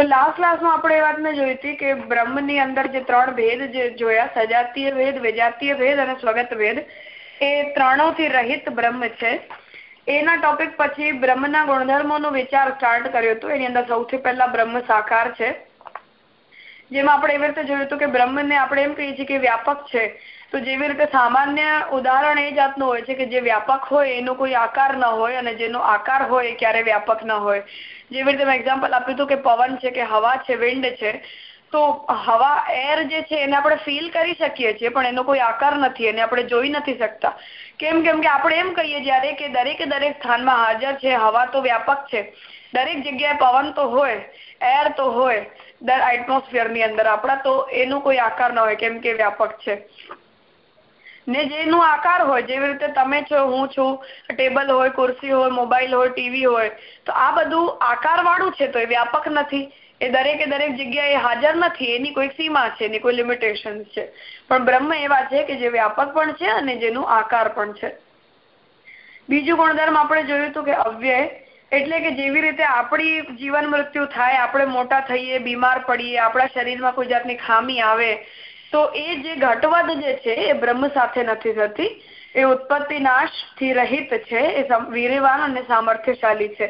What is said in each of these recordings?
તો લાસ્ટ ક્લાસમાં આપણે એ વાતને જોઈ હતી કે બ્રહ્મની અંદર જે ત્રણ ભેદ જે જોયા, સજાતીય ભેદ, વિજાતીય ભેદ અને સ્વગત ભેદ, એ ત્રણોથી રહિત બ્રહ્મ છે. એના ટોપિક પછી બ્રહ્મના ગુણધર્મોનો વિચાર સ્ટાર્ટ કર્યો હતો. એની અંદર સૌથી પહેલા બ્રહ્મ સાકાર છે. જેમાં આપણે એવી રીતે જોયું હતું કે બ્રહ્મને આપણે એમ કહીએ છીએ કે વ્યાપક છે. તો જેવી રીતે સામાન્ય ઉદાહરણ એ જાતનું હોય છે કે જે વ્યાપક હોય, એનો કોઈ આકાર ન હોય અને જેનો આકાર હોય ક્યારે વ્યાપક ન હોય. જેવી રીતે મેં એક્ઝામ્પલ આપ્યું હતું કે પવન છે કે હવા છે વિન્ડ છે, તો હવા એર જે છે એને આપણે ફીલ કરી શકીએ છીએ, પણ એનો કોઈ આકાર નથી, એને આપણે જોઈ નથી શકતા. કેમ કેમ કે આપણે એમ કહીએ જ્યારે કે દરેકે દરેક સ્થાનમાં હાજર છે, હવા તો વ્યાપક છે. દરેક જગ્યાએ પવન તો હોય એર તો હોય, દર એટમોસ્ફિયરની અંદર આપણા તો એનો કોઈ આકાર ન હોય, કેમ કે વ્યાપક છે. ને જેનો આકાર હોય, જેવી રીતે તમે છો, હું છું, ટેબલ હોય, ખુરશી હોય, મોબાઈલ હોય, ટીવી હોય, તો આ બધું આકાર વાળું છે, તો એ વ્યાપક નથી. એ દરેકે દરેક જગ્યાએ હાજર નથી, એની કોઈ સીમા છે, એની કોઈ લિમિટેશન છે. પણ બ્રહ્મ એવા છે કે જે વ્યાપક પણ છે અને જેનું આકાર પણ છે. બીજું ગુણધર્મ આપણે જોયું હતું કે અવ્યય, એટલે કે જેવી રીતે આપણી જીવન મૃત્યુ થાય, આપણે મોટા થઈએ, બીમાર પડીએ, આપણા શરીરમાં કોઈ જાતની ખામી આવે તો એ જે ઘટવાદ જે છે, એ બ્રહ્મ સાથે નથી થતી. એ ઉત્પત્તિ નાશથી રહિત છે. એ વીર્યવાન અને સામર્થ્યશાળી છે.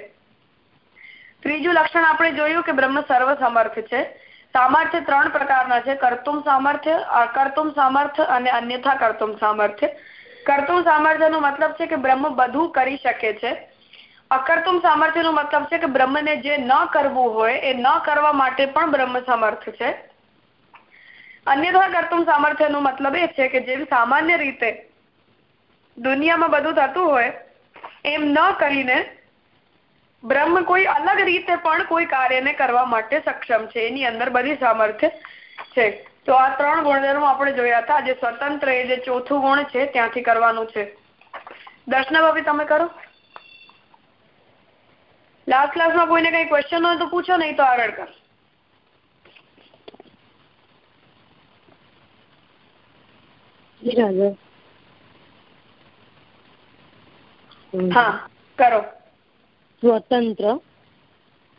ત્રીજું લક્ષણ આપણે જોયું કે બ્રહ્મ સર્વ સમર્થ છે. સામર્થ્ય ત્રણ પ્રકારના છે. કર્તુમ સામર્થ્ય અકર્તુમ સામર્થ્ય અને અન્યથા કર્તુમ સામર્થ્ય. કર્તુમ સામર્થ્યનો મતલબ છે કે બ્રહ્મ બધું કરી શકે છે. અકર્તુમ સામર્થ્યનો મતલબ છે કે બ્રહ્મને જે ન કરવું હોય, એ ન કરવા માટે પણ બ્રહ્મ સમર્થ છે. અન્યથા કરતું સામર્થ્યનો મતલબ એ છે કે જેમ સામાન્ય રીતે દુનિયામાં બધું થતું હોય, એમ ન કરીને બ્રહ્મ કોઈ અલગ રીતે પણ કોઈ કાર્યને કરવા માટે સક્ષમ છે. એની અંદર બધી સામર્થ્ય છે. તો આ ત્રણ ગુણધર્મો આપણે જોયા હતા. જે સ્વતંત્ર એ જે ચોથું ગુણ છે, ત્યાંથી કરવાનું છે. દર્શના ભાભી, તમે કરો. લાસ્ટ ક્લાસમાં કોઈને કઈ ક્વેશ્ચન હોય તો પૂછો, નહીં તો આગળ કર. હા કરો. સ્વતંત્ર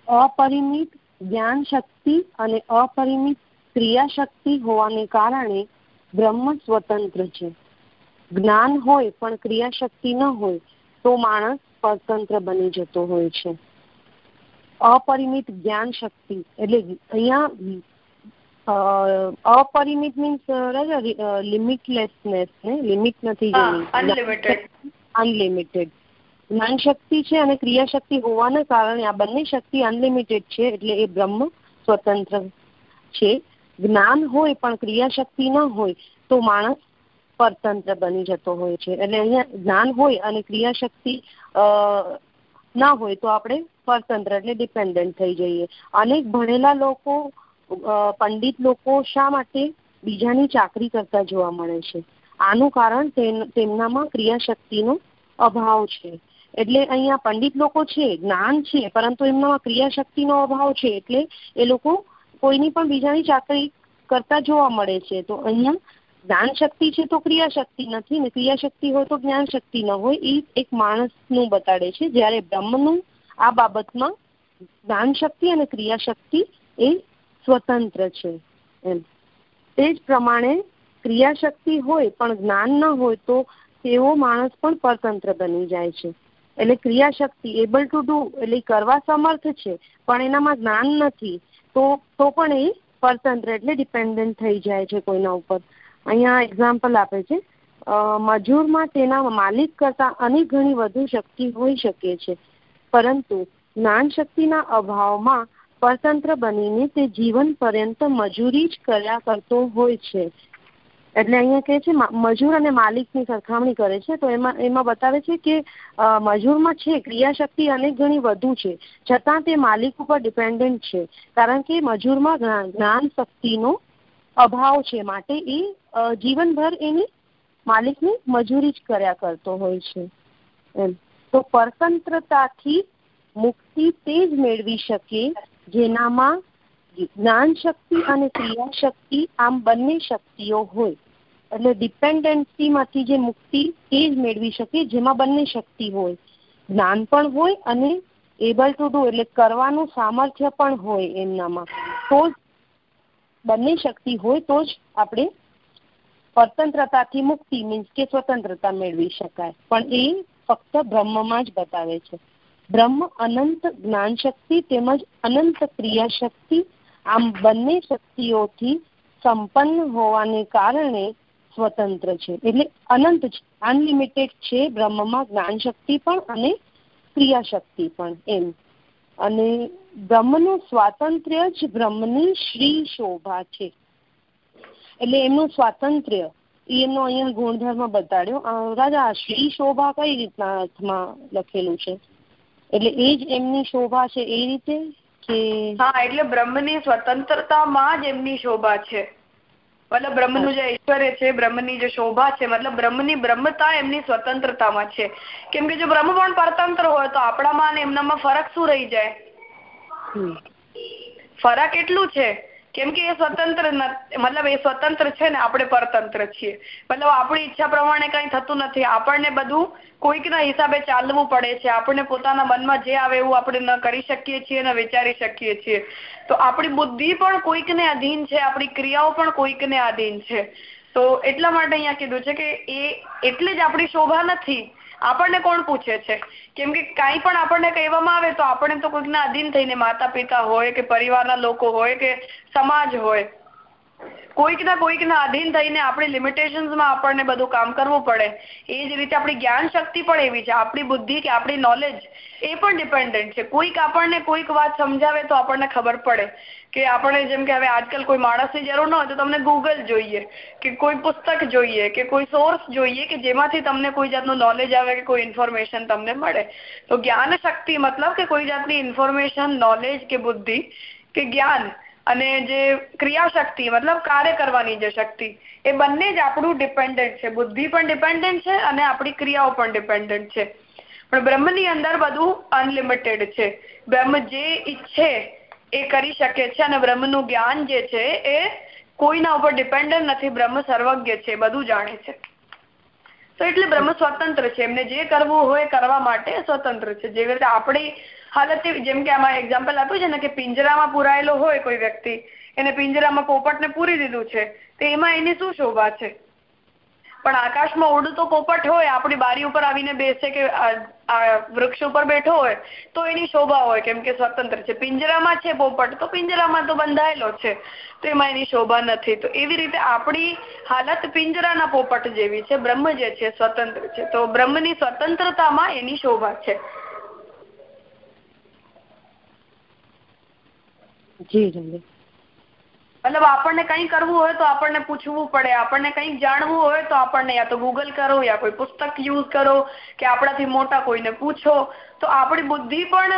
અપરિમિત જ્ઞાન શક્તિ અને અપરિમિત ક્રિયા શક્તિ હોવાને કારણે બ્રહ્મ સ્વતંત્ર છે. જ્ઞાન હોય પણ ક્રિયા શક્તિ ન હોય તો માણસ સ્વતંત્ર બની જતો હોય છે. અપરિમિત જ્ઞાન શક્તિ એટલે અહીંયા અપરિમિત મીન્સ લિમિટલેસનેસ ને લિમિટ નથી અનલિમિટેડ જ્ઞાન શક્તિ છે અને ક્રિયા શક્તિ હોવાના કારણે આ બંને શક્તિ અનલિમિટેડ છે એટલે એ બ્રહ્મ સ્વતંત્ર છે. જ્ઞાન હોય પણ ક્રિયા શક્તિ ન હોય તો માણસ પરતંત્ર બની જતો હોય છે. એટલે અહીંયા જ્ઞાન હોય અને ક્રિયા શક્તિ ના હોય તો આપણે પરતંત્ર એટલે ડિપેન્ડન્ટ થઈ જઈએ. અનેક ભણેલા લોકો પંડિત લોકો શા માટે બીજાની ચાકરી કરતા જોવા મળે છે? આનું કારણ તેમનામાં ક્રિયાશક્તિનો અભાવ છે. એટલે અહીંયા પંડિત લોકો છે, જ્ઞાન છે, પરંતુ એમનામાં ક્રિયાશક્તિનો અભાવ છે. એટલે એ લોકો કોઈની પણ બીજાની ચાકરી કરતા જોવા મળે છે. તો અહીંયા જ્ઞાન શક્તિ છે તો ક્રિયાશક્તિ નથી ને ક્રિયાશક્તિ હોય તો જ્ઞાન શક્તિ ન હોય એ એક માણસનું બતાડે છે. જ્યારે બ્રહ્મનું આ બાબતમાં જ્ઞાન શક્તિ અને ક્રિયાશક્તિ એ સ્વતંત્ર છે, એમ. તે જ પ્રમાણે ક્રિયાશક્તિ હોય પણ જ્ઞાન ન હોય તો તેવો માણસ પણ પરતંત્ર બની જાય છે. એટલે ક્રિયાશક્તિ એબલ ટુ ડુ એટલે કરવા સમર્થ છે, પણ એનામાં જ્ઞાન નથી, તો તો પણ એ પરતંત્ર એટલે ડિપેન્ડન્ટ થઈ જાય છે કોઈના ઉપર. અહીંયા એક્ઝામ્પલ આપે છે મજૂરમાં તેના માલિક કરતાં અનેક ઘણી વધુ શક્તિ હોઈ શકે છે. પરંતુ જ્ઞાન શક્તિના અભાવમાં પરતંત્ર બનીને તે જીવન પર્યંત મજૂરી જ કર્યા કરતો હોય છે. એટલે અહીંયા કહે છે મજૂર અને માલિકની સરખામણી કરે છે. તો એમાં એમાં બતાવે છે કે મજૂરમાં છે, ક્રિયાશક્તિ અનેક ઘણી વધુ છે. છતાં તે માલિક ઉપર ડિપેન્ડન્ટ છે. કારણ કે મજૂરમાં જ્ઞાન શક્તિનો અભાવ છે. માટે એ જીવનભર એની માલિકની મજૂરી જ કર્યા કરતો હોય છે. એમ. તો પરતંત્રતાથી મુક્તિ તે જ મેળવી શકે જેનામાં જ્ઞાન શક્તિ અને ક્રિયા શક્તિ આમ બંને શક્તિઓ હોય. એટલે ડિપેન્ડન્સીમાંથી જે મુક્તિ એ જ મેળવી શકે જેમાં બંને શક્તિ હોય. જ્ઞાન પણ હોય અને એબલ ટુ ડુ, એટલે કરવાનું સામર્થ્ય પણ હોય એમનામાં. તો જ બંને શક્તિ હોય, તો જ આપણે સ્વતંત્રતાથી મુક્તિ મીન્સ કે સ્વતંત્રતા મેળવી શકાય. પણ એ ફક્ત બ્રહ્મમાં જ બતાવે છે. બ્રહ્મ, અનંત જ્ઞાન શક્તિ તેમજ અનંત ક્રિયા શક્તિ આમ બંને શક્તિઓથી સંપન્ન હોવાને કારણે સ્વતંત્ર છે. એટલે અનંત છે. અનલિમિટેડ છે બ્રહ્મમાં જ્ઞાન શક્તિ પણ અને ક્રિયા શક્તિ પણ એમ. અને બ્રહ્મનું સ્વાતંત્ર્ય જ બ્રહ્મની શ્રી શોભા છે. એટલે એમનું સ્વાતંત્ર્ય એમનો અહીંયા ગુણધર્મ બતાડ્યો. રાજા, શ્રી શોભા કઈ રીતના અર્થમાં લખેલું છે? એટલે એ જ એમની શોભા છે એ રીતે કે હા એટલે બ્રહ્મની સ્વતંત્રતામાં જ એમની શોભા છે. મતલબ બ્રહ્મનું જે ઐશ્વર્ય છે બ્રહ્મની જે શોભા છે મતલબ બ્રહ્મની બ્રહ્મતા એમની સ્વતંત્રતામાં છે. કેમ કે જો બ્રહ્મ પણ પરતંત્ર હોય તો આપણામાં અને એમનામાં ફરક શું રહી જાય? ફરક એટલું છે કેમ કે એ સ્વતંત્ર મતલબ એ સ્વતંત્ર છે ને, આપણે પરતંત્ર છીએ. મતલબ આપણી ઈચ્છા પ્રમાણે કઈ થતું નથી. આપણને બધું કોઈકના હિસાબે ચાલવું પડે છે. આપણને પોતાના મનમાં જે આવે એવું આપણે ન કરી શકીએ છીએ ને વિચારી શકીએ છીએ. તો આપણી બુદ્ધિ પણ કોઈકને અધીન છે. આપણી ક્રિયાઓ પણ કોઈકને આધીન છે. તો એટલા માટે અહીંયા કીધું છે કે એ એટલે જ આપણી શોભા નથી. આપણને કોણ પૂછે છે? કેમ કે કાંઈ પણ આપણને કહેવામાં આવે તો આપણે તો કોઈકના અધીન થઈને માતા પિતા હોય કે પરિવારના લોકો હોય કે સમાજ હોય, કોઈકના કોઈકના અધીન થઈને આપણી લિમિટેશન્સમાં આપણને બધું કામ કરવું પડે. એ જ રીતે આપણી જ્ઞાન શક્તિ પણ એવી છે. આપણી બુદ્ધિ કે આપણી નોલેજ એ પણ ડિપેન્ડન્ટ છે. કોઈક આપણને કોઈક વાત સમજાવે તો આપણને ખબર પડે. કે આપણે જેમ કે હવે આજકાલ કોઈ માણસની જરૂર ન હોય તો તમને ગૂગલ જોઈએ, કે કોઈ પુસ્તક જોઈએ, કે કોઈ સોર્સ જોઈએ કે જેમાંથી તમને કોઈ જાતનું નોલેજ આવે કે કોઈ ઇન્ફોર્મેશન તમને મળે. તો જ્ઞાન શક્તિ મતલબ કે કોઈ જાતની ઇન્ફોર્મેશન નોલેજ કે બુદ્ધિ કે જ્ઞાન અને જે ક્રિયાશક્તિ મતલબ કાર્ય કરવાની જે શક્તિ, એ બંને જ આપણું ડિપેન્ડન્ટ છે. બુદ્ધિ પણ ડિપેન્ડન્ટ છે અને આપણી ક્રિયાઓ પણ ડિપેન્ડન્ટ છે. પણ બ્રહ્મની અંદર બધું અનલિમિટેડ છે. બ્રહ્મ જે ઈચ્છે એ કરી શકે છે અને બ્રહ્મનું જ્ઞાન જે છે એ કોઈના ઉપર ડિપેન્ડન્ટ નથી. બ્રહ્મ સર્વજ્ઞ છે, બધું જાણે છે. તો એટલે બ્રહ્મ સ્વતંત્ર છે. એમને જે કરવું હોય કરવા માટે સ્વતંત્ર છે. જેવી રીતે આપણી હાલત જેમ કે આમાં એક્ઝામ્પલ આપ્યું છે ને કે પિંજરામાં પુરાયેલો હોય કોઈ વ્યક્તિ, એને પિંજરામાં પોપટને પૂરી દીધું છે, તો એમાં એની શું શોભા છે? પણ આકાશમાં ઉડતો પોપટ હોય, આપણી બારી ઉપર આવીને બેસે કે વૃક્ષ ઉપર બેઠો હોય, તો એની શોભા હોય, કેમ કે સ્વતંત્ર છે. પિંજરામાં છે પોપટ, તો પિંજરામાં તો બંધાયેલો છે, તો એમાં એની શોભા નથી. તો એવી રીતે આપણી હાલત પિંજરાના પોપટ જેવી છે, બ્રહ્મ જે છે, સ્વતંત્ર છે. તો બ્રહ્મની સ્વતંત્રતામાં એની શોભા છે. જી. મતલબ આપણને કંઈ કરવું હોય તો આપણને પૂછવું પડે. આપણને કંઈક જાણવું હોય તો આપણને યા તો ગૂગલ કરો યા કોઈ પુસ્તક યુઝ કરો કે આપણાથી મોટા કોઈને પૂછો. તો આપણી બુદ્ધિ પણ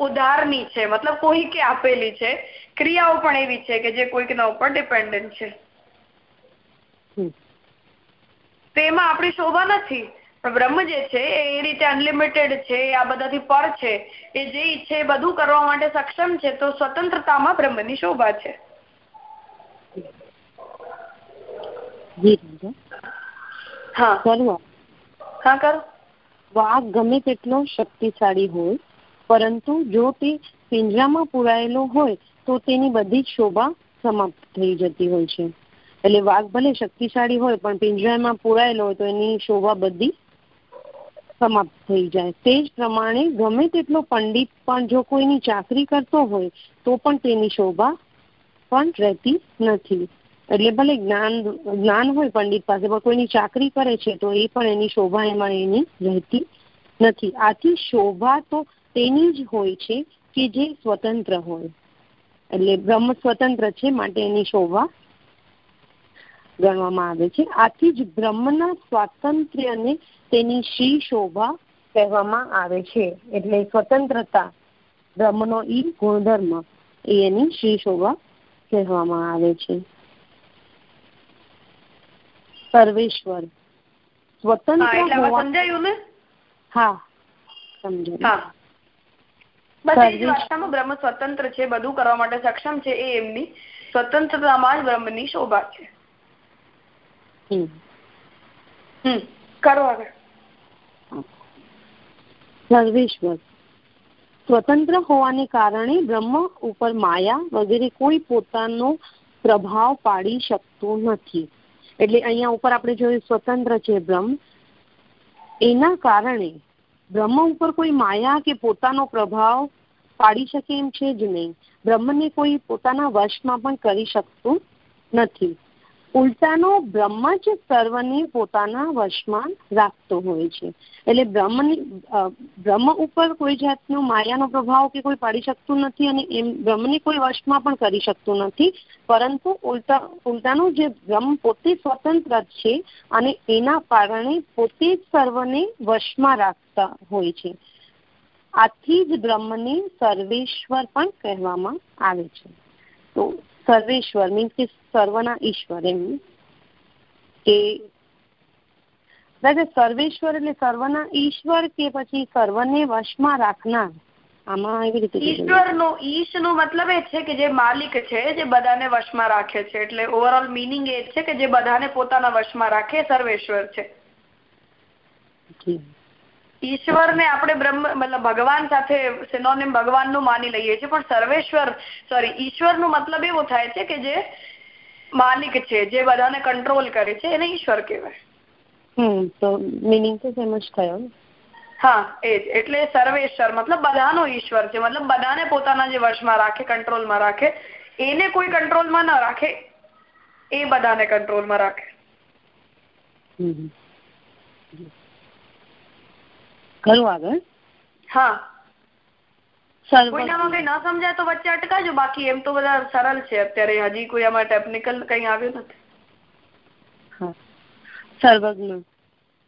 ઉધારની છે. મતલબ કોઈ કે આપેલી છે. ક્રિયાઓ પણ એવી છે કે જે કોઈકના ઉપર ડિપેન્ડન્ટ છે. તેમાં આપણી શોભા નથી. બ્રહ્મ જે છે એ રીતે અનલિમિટેડ છે આ બધાથી પર છે. એ જે ઈચ્છે એ બધું કરવા માટે સક્ષમ છે તો સ્વતંત્રતામાં બ્રહ્મની શોભા છે. વાઘ ગમે તેટલો શક્તિશાળી હોય પરંતુ જો તે પિંજરામાં પુરાયેલો હોય તો તેની બધી જ શોભા સમાપ્ત થઈ જતી હોય છે. એટલે વાઘ ભલે શક્તિશાળી હોય પણ પિંજરામાં પુરાયેલો હોય તો એની શોભા બધી સમાપ્ત થઈ જાય. તે જ પ્રમાણે ગમે તેટલો પંડિત પણ જો કોઈની ચાકરી કરતો હોય તો પણ તેની શોભા પણ રહેતી નથી. એટલે ભલે જ્ઞાન જ્ઞાન હોય પંડિત પાસે, પણ કોઈની ચાકરી કરે છે, તો એ પણ એની શોભા એમાં એની રહેતી નથી. આથી શોભા તો તેની જ હોય છે કે જે સ્વતંત્ર હોય. એટલે બ્રહ્મ સ્વતંત્ર છે, માટે એની શોભા ગણવામાં આવે છે. આથી જ બ્રહ્મના સ્વાતંત્ર્યને તેની શ્રી શોભા કહેવામાં આવે છે. એટલે સ્વતંત્રતા, બ્રહ્મનો ઈ ગુણધર્મ, એ એની શ્રી શોભા કહેવામાં આવે છે. સર્વેશ્વર. સ્વતંત્ર સમજાયું ને? હા સમજાયું. બ્રહ્મ સ્વતંત્ર છે બધું કરવા માટે સક્ષમ છે એ એમની. સ્વતંત્રતામાં જ બ્રહ્મની શોભા છે. કરો આગળ. સર્વેશ્વર. સ્વતંત્ર હોવાને કારણે બ્રહ્મ ઉપર માયા વગેરે કોઈ પોતાનો પ્રભાવ પાડી શકતું નથી. એટલે અહીંયા ઉપર આપણે જોયું સ્વતંત્ર છે બ્રહ્મ. એના કારણે બ્રહ્મ ઉપર કોઈ માયા કે પોતાનો પ્રભાવ પાડી શકે એમ છે જ નહીં. બ્રહ્મને કોઈ પોતાના વશમાં પણ કરી શકતું નથી. ઉલટાનો બ્રહ્મ જ સર્વને પોતાના વશમાં રાખતો હોય છે. એટલે બ્રહ્મની બ્રહ્મ ઉપર કોઈ જાતનો માયાનો પ્રભાવ કે કોઈ પાડી શકતું નથી અને એમ બ્રહ્મને કોઈ વશમાં પણ કરી શકતું નથી. પરંતુ ઉલટા, ઉલટાનો જે બ્રહ્મ પોતે સ્વતંત્ર છે અને એના કારણે પોતે જ સર્વને વશમાં રાખતા હોય છે. આથી જ બ્રહ્મને સર્વેશ્વર પણ કહેવામાં આવે છે. તો સર્વેશ્વર મીન્સ કે સર્વના ઈશ્વર એમ. કે દાદા સર્વેશ્વર એટલે સર્વના ઈશ્વર કે પછી સર્વને વશમાં રાખનાર? આમાં એવી રીતે ઈશ્વરનો ઈશ નો મતલબ એ છે કે જે માલિક છે જે બધાને વશમાં રાખે છે. એટલે ઓવરઓલ મિનિંગ એ છે કે જે બધાને પોતાના વશમાં રાખે સર્વેશ્વર છે. ઈશ્વરને આપણે બ્રહ્મ મતલબ ભગવાન સાથે સિનોનિમ ભગવાનનું માની લઈએ છીએ પણ સર્વેશ્વર સોરી ઈશ્વરનો મતલબ એવો થાય છે કે જે માલિક છે જે બધાને કંટ્રોલ કરે છે એને ઈશ્વર કહેવાય. હમ તો મિનિંગ તો સેમ જ થયો હા એ જ એટલે સર્વેશ્વર મતલબ બધાનો ઈશ્વર છે મતલબ બધાને પોતાના જે વશમાં રાખે કંટ્રોલમાં રાખે એને કોઈ કંટ્રોલમાં ન રાખે એ બધાને કંટ્રોલમાં રાખે. ખરું આગળ? હા. કોઈનામાં કઈ ન સમજાય તો વચ્ચે અટકાજો. બાકી એમ તો બધા સરળ છે. અત્યારે હજી કોઈ આમાં ટેકનિકલ કઈ આવ્યું નથી. સર્વજ્ઞ.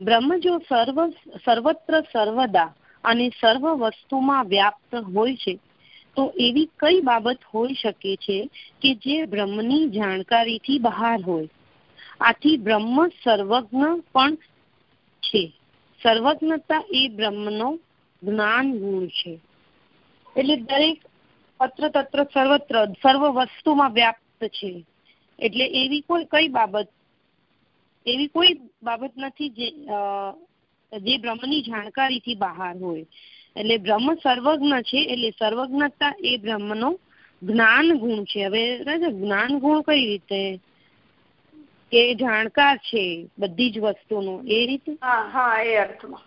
બ્રહ્મ જો સર્વ સર્વત્ર સર્વદા અને સર્વ વસ્તુમાં વ્યાપ્ત હોય છે. તો એવી કઈ બાબત હોઈ શકે છે કે જે બ્રહ્મની જાણકારીથી બહાર હોય? આથી બ્રહ્મ સર્વજ્ઞ પણ છે. સર્વજ્ઞતા એ બ્રહ્મનો જ્ઞાન ગુણ છે. એટલે દરેક અત્ર તત્ર સર્વત્ર, સર્વ વસ્તુમાં વ્યાપ્ત છે. એટલે એવી કોઈ, કઈ બાબત, એવી કોઈ બાબત નથી જે જે બ્રહ્મની જાણકારીથી બહાર હોય. એટલે બ્રહ્મ સર્વજ્ઞ છે, એટલે સર્વજ્ઞતા એ બ્રહ્મનો જ્ઞાન ગુણ છે. હવે જ્ઞાન ગુણ કઈ રીતે? કે જાણકાર છે બધી જ વસ્તુનો એ રીતે? હા હા એ અર્થમાં.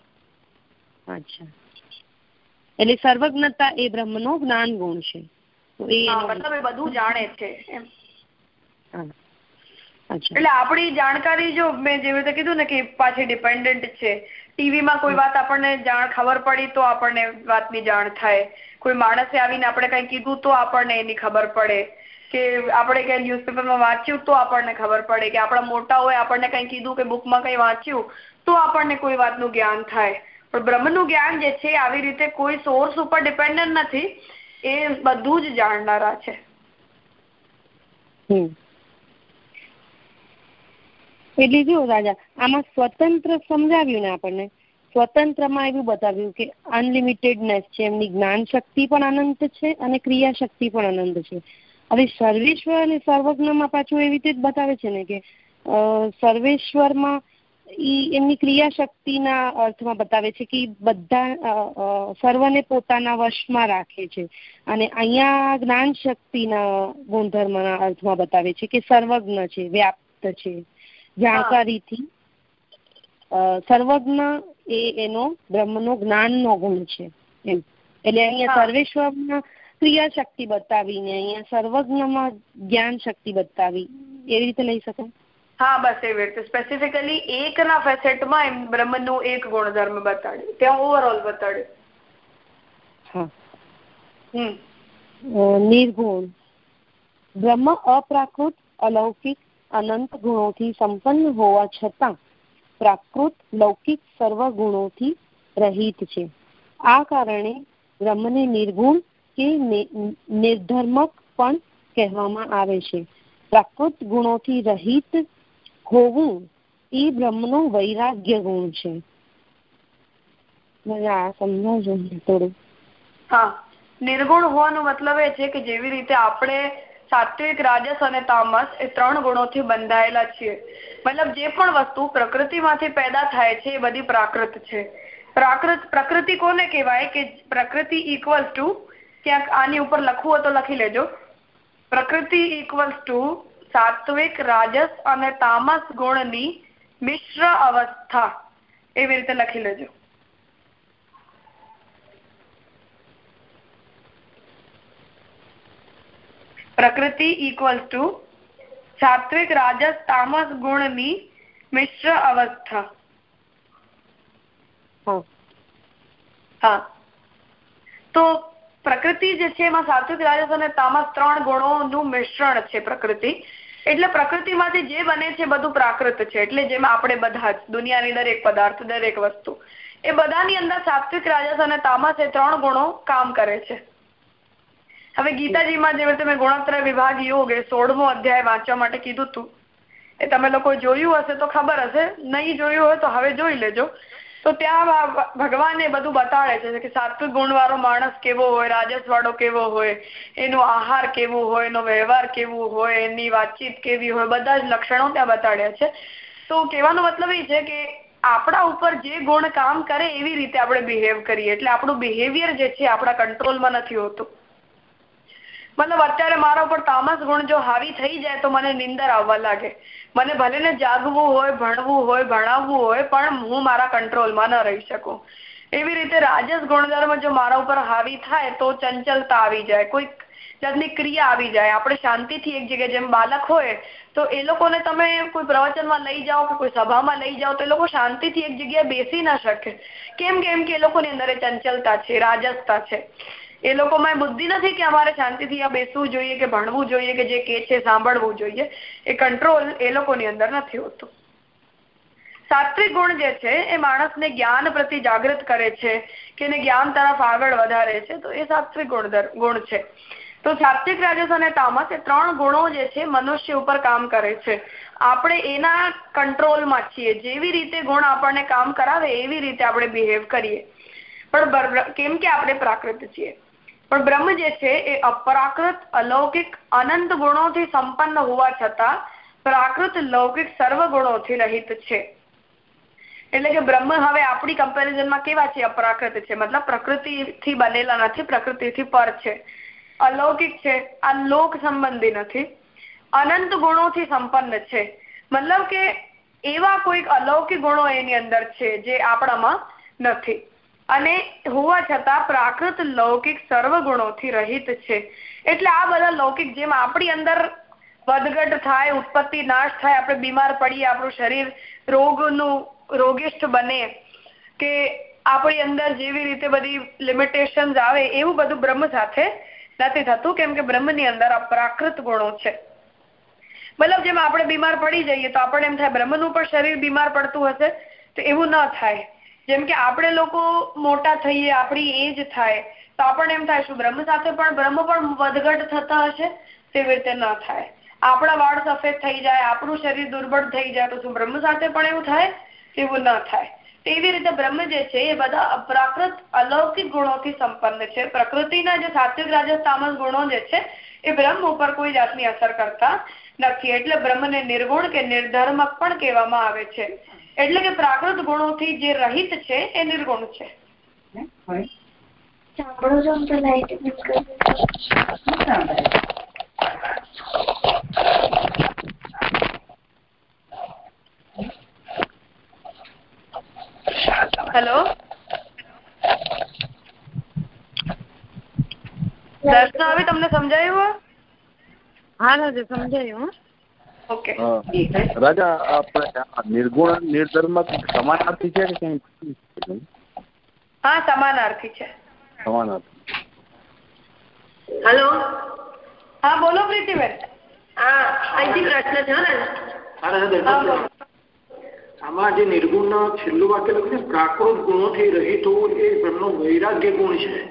અચ્છા. એટલે સર્વજ્ઞતા એ બ્રહ્મનો જ્ઞાન ગુણ છે. તો એ મતલબ એ બધું જાણે છે એમ. એટલે આપણી જાણકારી જો મેં જેવી રીતે કીધું ને કે પાછી ડિપેન્ડન્ટ છે ટીવીમાં કોઈ વાત આપણને જાણ ખબર પડી તો આપણને વાતની જાણ થાય. કોઈ માણસે આવીને આપણે કઈ કીધું તો આપણને એની ખબર પડે. કે આપણે કઈ ન્યૂઝપેપરમાં વાંચ્યું તો આપણને ખબર પડે કે આપણા મોટા હોય આપણને કઈ કીધું કે બુકમાં કઈ વાંચ્યું તો આપણને કોઈ વાતનું જ્ઞાન થાય. પણ બ્રહ્મનું જ્ઞાન જે છે આવી રીતે કોઈ સોર્સ ઉપર ડિપેન્ડન્ટ નથી, એ બધું જ જાણનારા છે. એટલે જો રાજા, આમાં સ્વતંત્ર સમજાવ્યું ને આપણને. સ્વતંત્રમાં એવું બતાવ્યું કે અનલિમિટેડનેસ છે, એમની જ્ઞાન શક્તિ પણ અનંત છે અને ક્રિયા શક્તિ પણ અનંત છે. હવે સર્વેશ્વર અને સર્વજ્ઞમાં પાછું એવી રીતે જ બતાવે છે ને કે સર્વેશ્વરમાં ઈ એમની ક્રિયાશક્તિના અર્થમાં બતાવે છે કે બધા સર્વને પોતાના વશમાં રાખે છે. અને અહીંયા જ્ઞાન શક્તિના ગુણધર્મના અર્થમાં બતાવે છે કે સર્વજ્ઞ છે વ્યાપ્ત છે. જાણકારીથી સર્વજ્ઞ એ એનો બ્રહ્મનો જ્ઞાનનો ગુણ છે એમ. એટલે અહીંયા સર્વેશ્વરમાં ક્રિયા શક્તિ બતાવીને અહીંયા સર્વજ્ઞમાં જ્ઞાન શક્તિ બતાવી. એવી રીતે લઈ શકાય? હા બસ એવી રીતે. સ્પેસિફિકલી એકના ફેસેટમાં એમ બ્રહ્મનું એક ગુણધર્મ બતાડ્યું. ત્યાં ઓવરઓલ બતાડ્યું. હા. નિર્ગુણ. બ્રહ્મ અપ્રાકૃત અલૌકિક અનંત ગુણોથી સંપન્ન હોવા છતાં પ્રાકૃત લૌકિક સર્વ ગુણોથી રહિત છે. આ કારણે બ્રહ્મને નિર્ગુણ કે નિર્ધર્મક પણ કહેવામાં આવે છે. પ્રાકૃત ગુણોથી રહિત હોવું એ બ્રહ્મનો વૈરાગ્ય ગુણ છે. સમજાવજો થોડું. હા. નિર્ગુણ હોવાનો મતલબ એ છે કે જેવી રીતે આપણે સાત્વિક, રાજસ અને તામસ એ ત્રણ ગુણોથી બંધાયેલા છીએ. મતલબ જે પણ વસ્તુ પ્રકૃતિમાંથી પેદા થાય છે એ બધી પ્રાકૃત છે. પ્રાકૃત, પ્રકૃતિ કોને કહેવાય? કે પ્રકૃતિ ઇક્વલ્સ ટુ ક્યાંક આની ઉપર લખવું હોય તો લખી લેજો. પ્રકૃતિ ઇક્વલ્સ ટુ સાત્વિક રાજસ અને તામસ ગુણની મિશ્ર અવસ્થા. એવી રીતે લખી લેજો. પ્રકૃતિ ઇક્વલ્સ ટુ સાત્વિક રાજસ તામસ ગુણની મિશ્ર અવસ્થા. હા. તો પ્રકૃતિ જે છે એમાં સાત્વિક રાજસ અને તામસ ત્રણ ગુણોનું મિશ્રણ છે પ્રકૃતિ. એટલે પ્રકૃતિમાંથી જે બને છે બધું પ્રાકૃત છે. એટલે જેમાં આપણે બધા જ, દુનિયાની દરેક પદાર્થ, દરેક વસ્તુ. એ બધાની અંદર સાત્વિક રાજસ અને તામસ એ ત્રણ ગુણો કામ કરે છે. હવે ગીતાજીમાં જે તમે ગુણોત્તર વિભાગ યોગ એ સોળમો અધ્યાય વાંચવા માટે કીધું હતું એ તમે લોકો જોયું હશે તો ખબર હશે. નહીં જોયું હોય તો હવે જોઈ લેજો. તો ત્યાં ભગવાન એ બધું બતાડે છે કે સાત્વિક ગુણવાળો માણસ કેવો હોય રાજસ વાળો કેવો હોય, એનો આહાર કેવો હોય, એનો વ્યવહાર કેવો હોય, એની વાતચીત કેવી હોય, બધા જ લક્ષણો ત્યાં બતાડ્યા છે. તો કહેવાનો મતલબ એ છે કે આપણા ઉપર જે ગુણ કામ કરે એવી રીતે આપણે બિહેવ કરીએ. એટલે આપણું બિહેવિયર જે છે આપણા કંટ્રોલમાં નથી હોતું. મતલબ અત્યારે મારા ઉપર તામસ ગુણ જો હાવી થઈ જાય તો મને નિંદર આવવા લાગે. મને ભલે ને જાગવું હોય, ભણવું હોય, ભણાવવું હોય, પણ હું મારા કંટ્રોલમાં ન રહી શકું. એવી રીતે રાજસ ગુણધર્મ જો મારા ઉપર હાવી થાય તો ચંચલતા આવી જાય, કોઈક જાતની ક્રિયા આવી જાય. આપણે શાંતિથી એક જગ્યાએ જેમ બાળક હોય, તો એ લોકોને તમે કોઈ પ્રવચનમાં લઈ જાઓ કે કોઈ સભામાં લઈ જાઓ, તો એ લોકો શાંતિથી એક જગ્યાએ બેસી ના શકે. કેમ કેમ કે એ લોકોની અંદર ચંચલતા છે, રાજસતા છે. એ લોકોમાં બુદ્ધિ નથી કે અમારે શાંતિથી આ બેસવું જોઈએ કે ભણવું જોઈએ કે જે કે છે સાંભળવું જોઈએ. એ કંટ્રોલ એ લોકોની અંદર નથી હોતું. સાત્વિક ગુણ જે છે એ માણસને જ્ઞાન પ્રતિ જાગૃત કરે છે કે જ્ઞાન તરફ આગળ વધારે છે તો એ સાત્વિક ગુણ ગુણ છે. તો સાત્વિક રાજસ અને તામસ એ ત્રણ ગુણો જે છે મનુષ્ય ઉપર કામ કરે છે. આપણે એના કંટ્રોલમાં છીએ. જેવી રીતે ગુણ આપણને કામ કરાવે એવી રીતે આપણે બિહેવ કરીએ. પણ કેમ કે આપણે પ્રાકૃત છીએ? પણ બ્રહ્મ જે છે એ અપ્રાકૃત, અલૌકિક, અનંત ગુણોથી સંપન્ન હોવા છતાં પ્રાકૃત, લૌકિક સર્વ ગુણોથી રહિત છે. એટલે કે બ્રહ્મ હવે આપણી કમ્પેરિઝનમાં કેવા છે? અપ્રાકૃત છે. મતલબ પ્રકૃતિથી બનેલા નથી, પ્રકૃતિથી પર છે. અલૌકિક છે. આ લોક સંબંધી નથી. અનંત ગુણોથી સંપન્ન છે. મતલબ કે એવા કોઈક અલૌકિક ગુણો એની અંદર છે જે આપણામાં નથી. અને હોવા છતાં પ્રાકૃત લૌકિક સર્વ ગુણોથી રહિત છે. એટલે આ બધા લૌકિક જેમ આપણી અંદર વધઘટ થાય, ઉત્પત્તિ નાશ થાય, આપણે બીમાર પડીએ, આપણું શરીર રોગનું રોગિષ્ઠ બને કે આપણી અંદર જેવી રીતે બધી લિમિટેશન્સ આવે એવું બધું બ્રહ્મ સાથે નથી થતું, કેમ કે બ્રહ્મની અંદર અપ્રાકૃત ગુણો છે. મતલબ જેમ આપણે બીમાર પડી જઈએ તો આપણને એમ થાય બ્રહ્મનું પણ શરીર બીમાર પડતું હશે, તો એવું ન થાય. જેમ કે આપણે લોકો મોટા થઈએ, આપણી એજ થાય, તો આપણને એમ થાય, શું બ્રહ્મ સાથે પણ, બ્રહ્મ પણ વધઘટ થતા હશે? તેવી રીતે ન થાય. આપણા વાળ સફેદ થઈ જાય, આપણું શરીર દુર્બળ થઈ જાય, તો શું બ્રહ્મ સાથે પણ એવું થાય? એવું ન થાય. તેવી રીતે બ્રહ્મ જે છે, એ બધા અપ્રાકૃત અલૌકિક ગુણોથી સંપન્ન છે. પ્રકૃતિના જે સાત્વિક રાજસ્થામસ ગુણો જે છે, એ બ્રહ્મ ઉપર કોઈ જાતની અસર કરતા નથી. એટલે બ્રહ્મને નિર્ગુણ કે નિર્ધર્મ પણ કહેવામાં આવે છે. એટલે કે પ્રાકૃત ગુણોથી જે રહિત છે એ નિર્ગુણ છે. હેલો દર્શના તમને સમજાયું? હા દાદા સમજાયું રાજા આપણે નિર્ગુણ નિર્ધર્મ સમાનાર્થી છે કે કઈ હા સમાનાર્થી છે. સમાનાર્થી. હેલો? હા બોલો પ્રીતિબેન. હા અહીંથી પ્રશ્ન છે ને? આમાં જે નિર્ગુણ છેલ્લું વાક્ય લખ્યું છે પ્રાકૃત ગુણોથી રહિત હોવું એ બ્રહ્મનો વૈરાગ્ય ગુણ છે.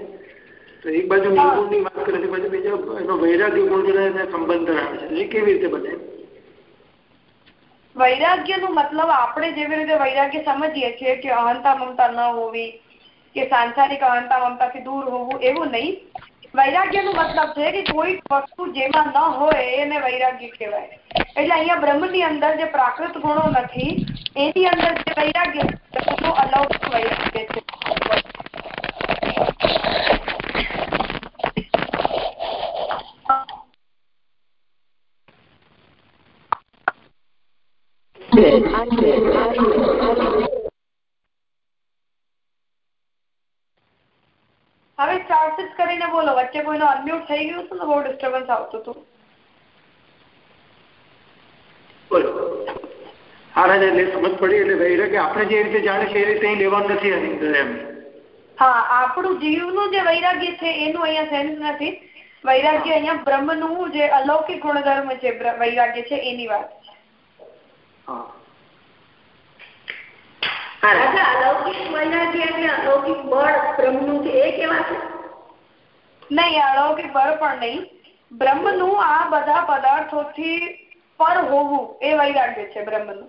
તો એક બાજુ નિર્ગુણની વાત કરે બાજુ બીજા એનો વૈરાગ્ય ગુણ સંબંધ ધરાવે છે. એ કેવી રીતે બને? વૈરાગ્યનું મતલબ આપણે જેવી રીતે વૈરાગ્ય સમજીએ છીએ કે અહંતા મમતા ન હોવી, કે સાંસારિક અહંતા મમતાથી દૂર હોવું, એવું નહીં. વૈરાગ્યનું મતલબ છે કે કોઈ વસ્તુ જેમાં ન હોય એને વૈરાગ્ય કહેવાય. એટલે અહીંયા બ્રહ્મની અંદર જે પ્રાકૃત ગુણો નથી, એની અંદર જે વૈરાગ્ય અલૌકિક વૈરાગ્ય છે. હવે ચાર્જિસ કરીને બોલો. વચ્ચે કોઈનો અનમ્યુટ થઈ ગયું હતું ને બહુ ડિસ્ટર્બન્સ આવતું હતું? બોલો. હા રાજા એટલે સમજ પડી એટલે વૈરાગ્ય આપણે જે રીતે જાણે છે એ રીતે અહીં લેવાનું નથી આની અંદર એમ. હા આપણું જીવનું જે વૈરાગ્ય છે એનું અહીંયા સેન્સ નથી. વૈરાગ્ય અહીંયા બ્રહ્મનું જે અલૌકિક ગુણધર્મ છે વૈરાગ્ય છે એની વાત અલૌકિક વૈરાગ્ય એટલે અલૌકિક બળ બ્રહ્મનું છે એ કેવા છે? નહીં અલૌકિક બળ પણ નહીં. બ્રહ્મનું આ બધા પદાર્થોથી પર હોવું એ વૈરાગ્ય છે બ્રહ્મનું.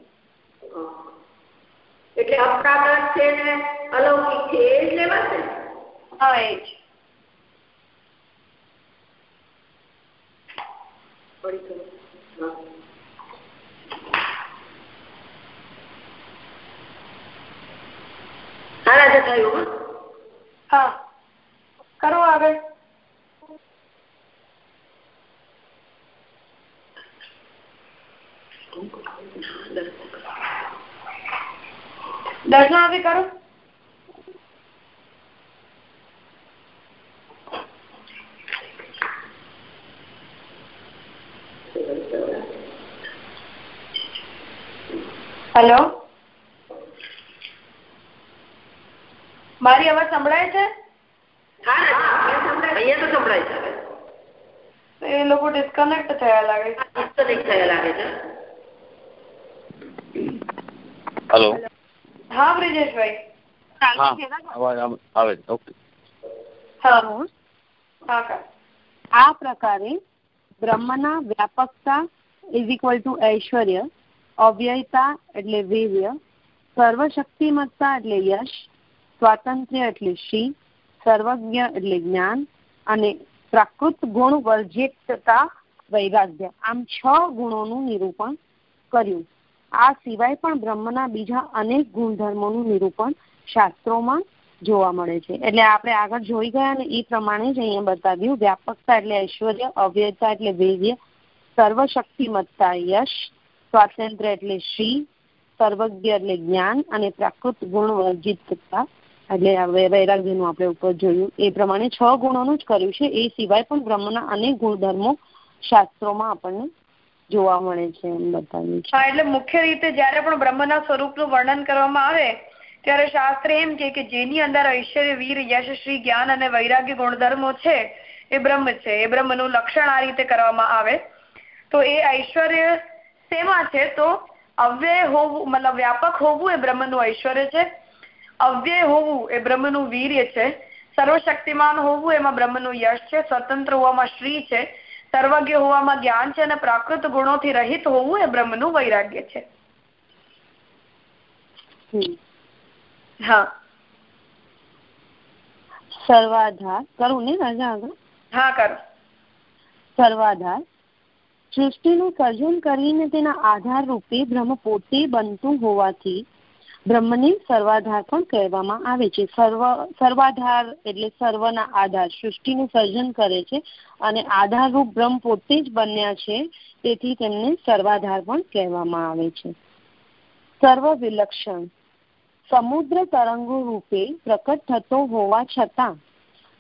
એટલે અપ્રાકૃત છે ને અલૌકિક છે એ જ લેવા છે? હા એ જ. થયું હો. હા. કરો આગળ દર્શન હવે કરો. હેલો? મારી અવાજ સંભળાય છે? અહીંયા તો સંભળાય છે. એ લોકો ડિસ્કનેક્ટ થયા લાગે છે. ડિસ્કનેક્ટ થયા લાગે છે. હલો હા બ્રિજેશભાઈ. આ પ્રકારે બ્રહ્મના વ્યાપકતા ઇઝ ઇક્વલ ટુ ઐશ્વર્ય અવ્યયતા એટલે વીર્ય સર્વશક્તિમત્તા એટલે યશ સ્વાતંત્ર્ય એટલે શી, સર્વજ્ઞ એટલે જ્ઞાન અને પ્રાકૃત ગુણ વર્જિતતા વૈરાગ્ય. આમ છ ગુણોનું નિરૂપણ કર્યું. આ સિવાય પણ બ્રહ્મના બીજા અનેક ગુણધર્મોનું નિરૂપણ શાસ્ત્રોમાં જોવા મળે છે. એટલે આપણે આગળ જોઈ ગયા ને એ પ્રમાણે જ અહીંયા બતાવ્યું. વ્યાપકતા એટલે ઐશ્વર્ય, અવ્યયતા એટલે વીર્ય સર્વશક્તિમત્તા યશ, સ્વાતંત્ર્ય એટલે શ્રી સર્વજ્ઞ એટલે જ્ઞાન અને પ્રાકૃત ગુણ વર્જિતતા એટલે વૈરાગ્યનું આપણે ઉપર જોયું. એ પ્રમાણે છ ગુણોનું જ કર્યું છે. એ સિવાય પણ બ્રહ્મના અનેક ગુણધર્મો શાસ્ત્રોમાં આપણને જોવા મળે છે એમ બતાવ્યું છે. એટલે મુખ્ય રીતે જ્યારે પણ બ્રહ્મના સ્વરૂપનું વર્ણન કરવામાં આવે, ત્યારે શાસ્ત્ર એમ કહે કે જેની અંદર ઐશ્વર્ય, વીર યશશ્રી જ્ઞાન અને વૈરાગ્ય ગુણધર્મો છે, એ બ્રહ્મ છે. એ બ્રહ્મનું લક્ષણ આ રીતે કરવામાં આવે. તો એ ઐશ્વર્ય શેમાં છે? તો અવ્યય હોવું, મતલબ વ્યાપક હોવું એ બ્રહ્મનું ઐશ્વર્ય છે. અવ્યય હોવું એ બ્રહ્મનું વીર્ય છે. સર્વશક્તિમાન હોવું એમાં બ્રહ્મનું યશ છે. સ્વતંત્ર હોવામાં શ્રી છે. સર્વજ્ઞ હોવામાં જ્ઞાન છે અને પ્રાકૃત ગુણોથી રહિત હોવું એ બ્રહ્મનું વૈરાગ્ય છે. હા. સર્વાધાર. કરું ને રાજા આગળ? હા કરો. સર્વાધાર. સૃષ્ટિનું સર્જન કરીને તેના આધાર રૂપે બ્રહ્મ પોતે બનતું હોવાથી બ્રહ્મને સર્વાધાર પણ કહેવામાં આવે છે. સર્વ, સર્વાધાર એટલે સર્વના આધાર, સૃષ્ટિનું સર્જન કરે છે અને આધારરૂપ બ્રહ્મ પોતે જ બન્યા છે, તેથી તેમને સર્વાધાર પણ કહેવામાં આવે છે. સર્વ વિલક્ષણ, સમુદ્ર તરંગો રૂપે પ્રકટ થતો હોવા છતાં,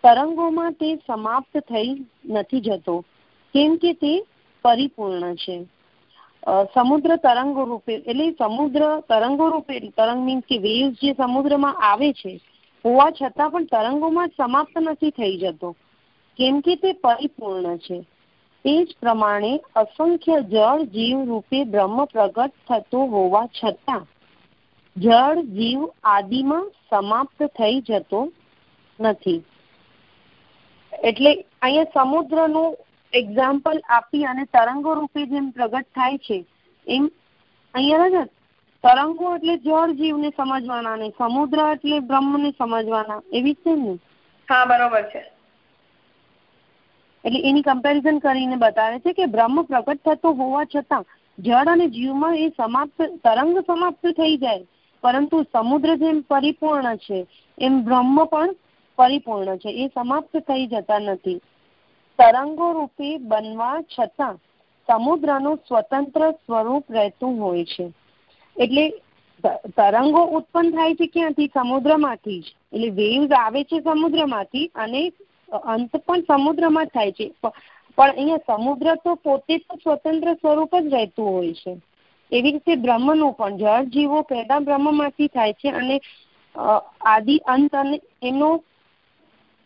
તરંગોમાં તે સમાપ્ત થઈ નથી જતો, કેમ કે તે પરિપૂર્ણ છે. સમુદ્ર તરંગો રૂપે, એટલે સમુદ્ર તરંગો રૂપે, તરંગ મીન્સ કે વેવ્સ જે સમુદ્રમાં આવે છે, હોવા છતાં પણ તરંગોમાં સમાપ્ત નથી થઈ જતો. કેમ કે તે પરિપૂર્ણ છે. તે જ પ્રમાણે અસંખ્ય જળ જીવ રૂપે બ્રહ્મ પ્રગટ થતો હોવા છતાં, જળ જીવ આદિમાં સમાપ્ત થઈ જતો નથી. એટલે અહીંયા સમુદ્રનું એક્ઝામ્પલ આપી અને તરંગો રૂપે જેમ પ્રગટ થાય છે એમ અહીંયા તરંગો એટલે જળ જીવને સમજવાના ને સમુદ્ર એટલે બ્રહ્મને સમજવાના એવી છે ને? હા બરોબર છે. એટલે એની કમ્પેરિઝન કરીને બતાવે છે કે બ્રહ્મ પ્રગટ થતો હોવા છતાં જળ અને જીવમાં એ સમાપ્ત તરંગ સમાપ્ત થઈ જાય. પરંતુ સમુદ્ર જેમ પરિપૂર્ણ છે એમ બ્રહ્મ પણ પરિપૂર્ણ છે એ સમાપ્ત થઈ જતા નથી. તરંગો રૂપી બનવા છતાં સમુદ્રનું સ્વતંત્ર સ્વરૂપ રહેતું હોય છે. એટલે તરંગો ઉત્પન્ન થાય છે ક્યાંથી? સમુદ્રમાંથી જ. એટલે વેવ્સ આવે છે સમુદ્રમાંથી અને અંત પણ સમુદ્રમાં થાય છે. પણ અહીંયા સમુદ્ર તો પોતે તો સ્વતંત્ર સ્વરૂપ જ રહેતું હોય છે. એવી રીતે બ્રહ્મનું પણ જળ જીવો પેદા બ્રહ્મમાંથી થાય છે અને આદિ અંત અને એનો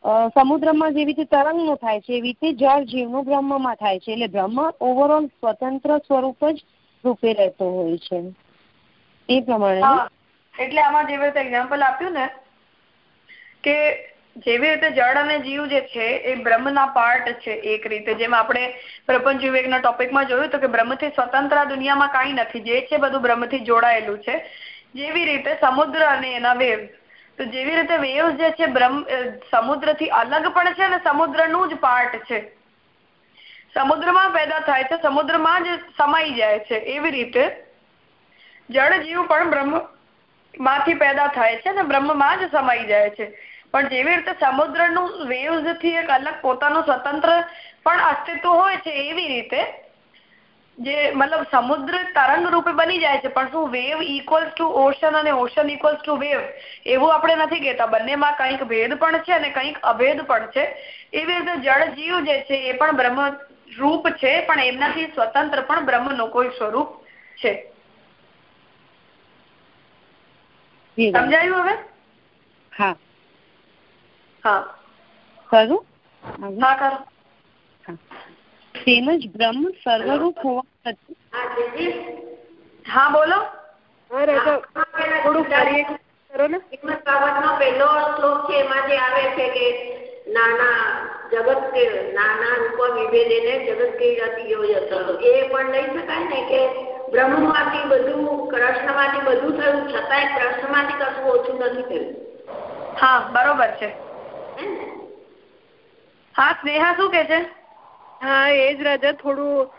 સમુદ્રમાં જેવી રીતે તરંગનું થાય છે, એવી રીતે જળ જીવનું બ્રહ્મમાં થાય છે. એટલે બ્રહ્મ ઓવરઓલ સ્વતંત્ર સ્વરૂપ જ રૂપે રહેતો હોય છે. એ પ્રમાણે. એટલે આમાં જેવી રીતે એક્ઝામ્પલ આપ્યું ને, કે જેવી રીતે જળ અને જીવ જે છે, એ બ્રહ્મના પાર્ટ છે એક રીતે. જેમ આપણે પ્રપંચ વિવેકના ટોપિકમાં જોયું તો કે બ્રહ્મથી સ્વતંત્ર દુનિયામાં કાંઈ નથી. જે છે બધું બ્રહ્મથી જોડાયેલું છે. જેવી રીતે સમુદ્ર અને એના વેવ તો જેવી રીતે વેવ્સ જે છે, બ્રહ્મ સમુદ્રથી અલગ પણ છે અને સમુદ્રનું જ પાર્ટ છે. સમુદ્રમાં પેદા થાય છે, સમુદ્રમાં જ સમાઈ જાય છે. એવી રીતે જળ જીવ પણ બ્રહ્મમાંથી પેદા થાય છે અને બ્રહ્મમાં જ સમાઈ જાય છે. પણ જેવી રીતે સમુદ્રનું વેવ્સથી એક અલગ પોતાનું સ્વતંત્ર પણ અસ્તિત્વ હોય છે, એવી રીતે જે મતલબ સમુદ્ર તરંગ રૂપે બની જાય છે પણ શું વેવ ઇક્વલ્સ ટુ ઓશન અને ઓશન ઇક્વલ્સ ટુ વેવ એવું આપણે નથી કહેતા. બંનેમાં કંઈક ભેદ પણ છે અને કંઈક અભેદ પણ છે. એવી રીતે જળ જીવ જે છે એ પણ બ્રહ્મ રૂપ છે પણ એમનાથી સ્વતંત્ર પણ બ્રહ્મનું કોઈ સ્વરૂપ છે. સમજાયું હવે? હા. હા. કરું? હા કરો. તેમજ બ્રહ્મ સર્વરૂપ હોવા હા બોલો. થોડું કરીએ કરો ને. બાબતનો પહેલો શ્લોક છે એમાં જે આવે છે કે નાના જગત કે નાના રૂપ વિભેદેને જગત કે જાતિ એ પણ લઈ શકાય ને કે બ્રહ્મમાંથી બધું કૃષ્ણમાંથી બધું થયું છતાંય કૃષ્ણમાંથી કશું ઓછું નથી થયું. હા બરોબર છે. હા સ્નેહા શું કે છે? હા, એ જ રાજા, થોડું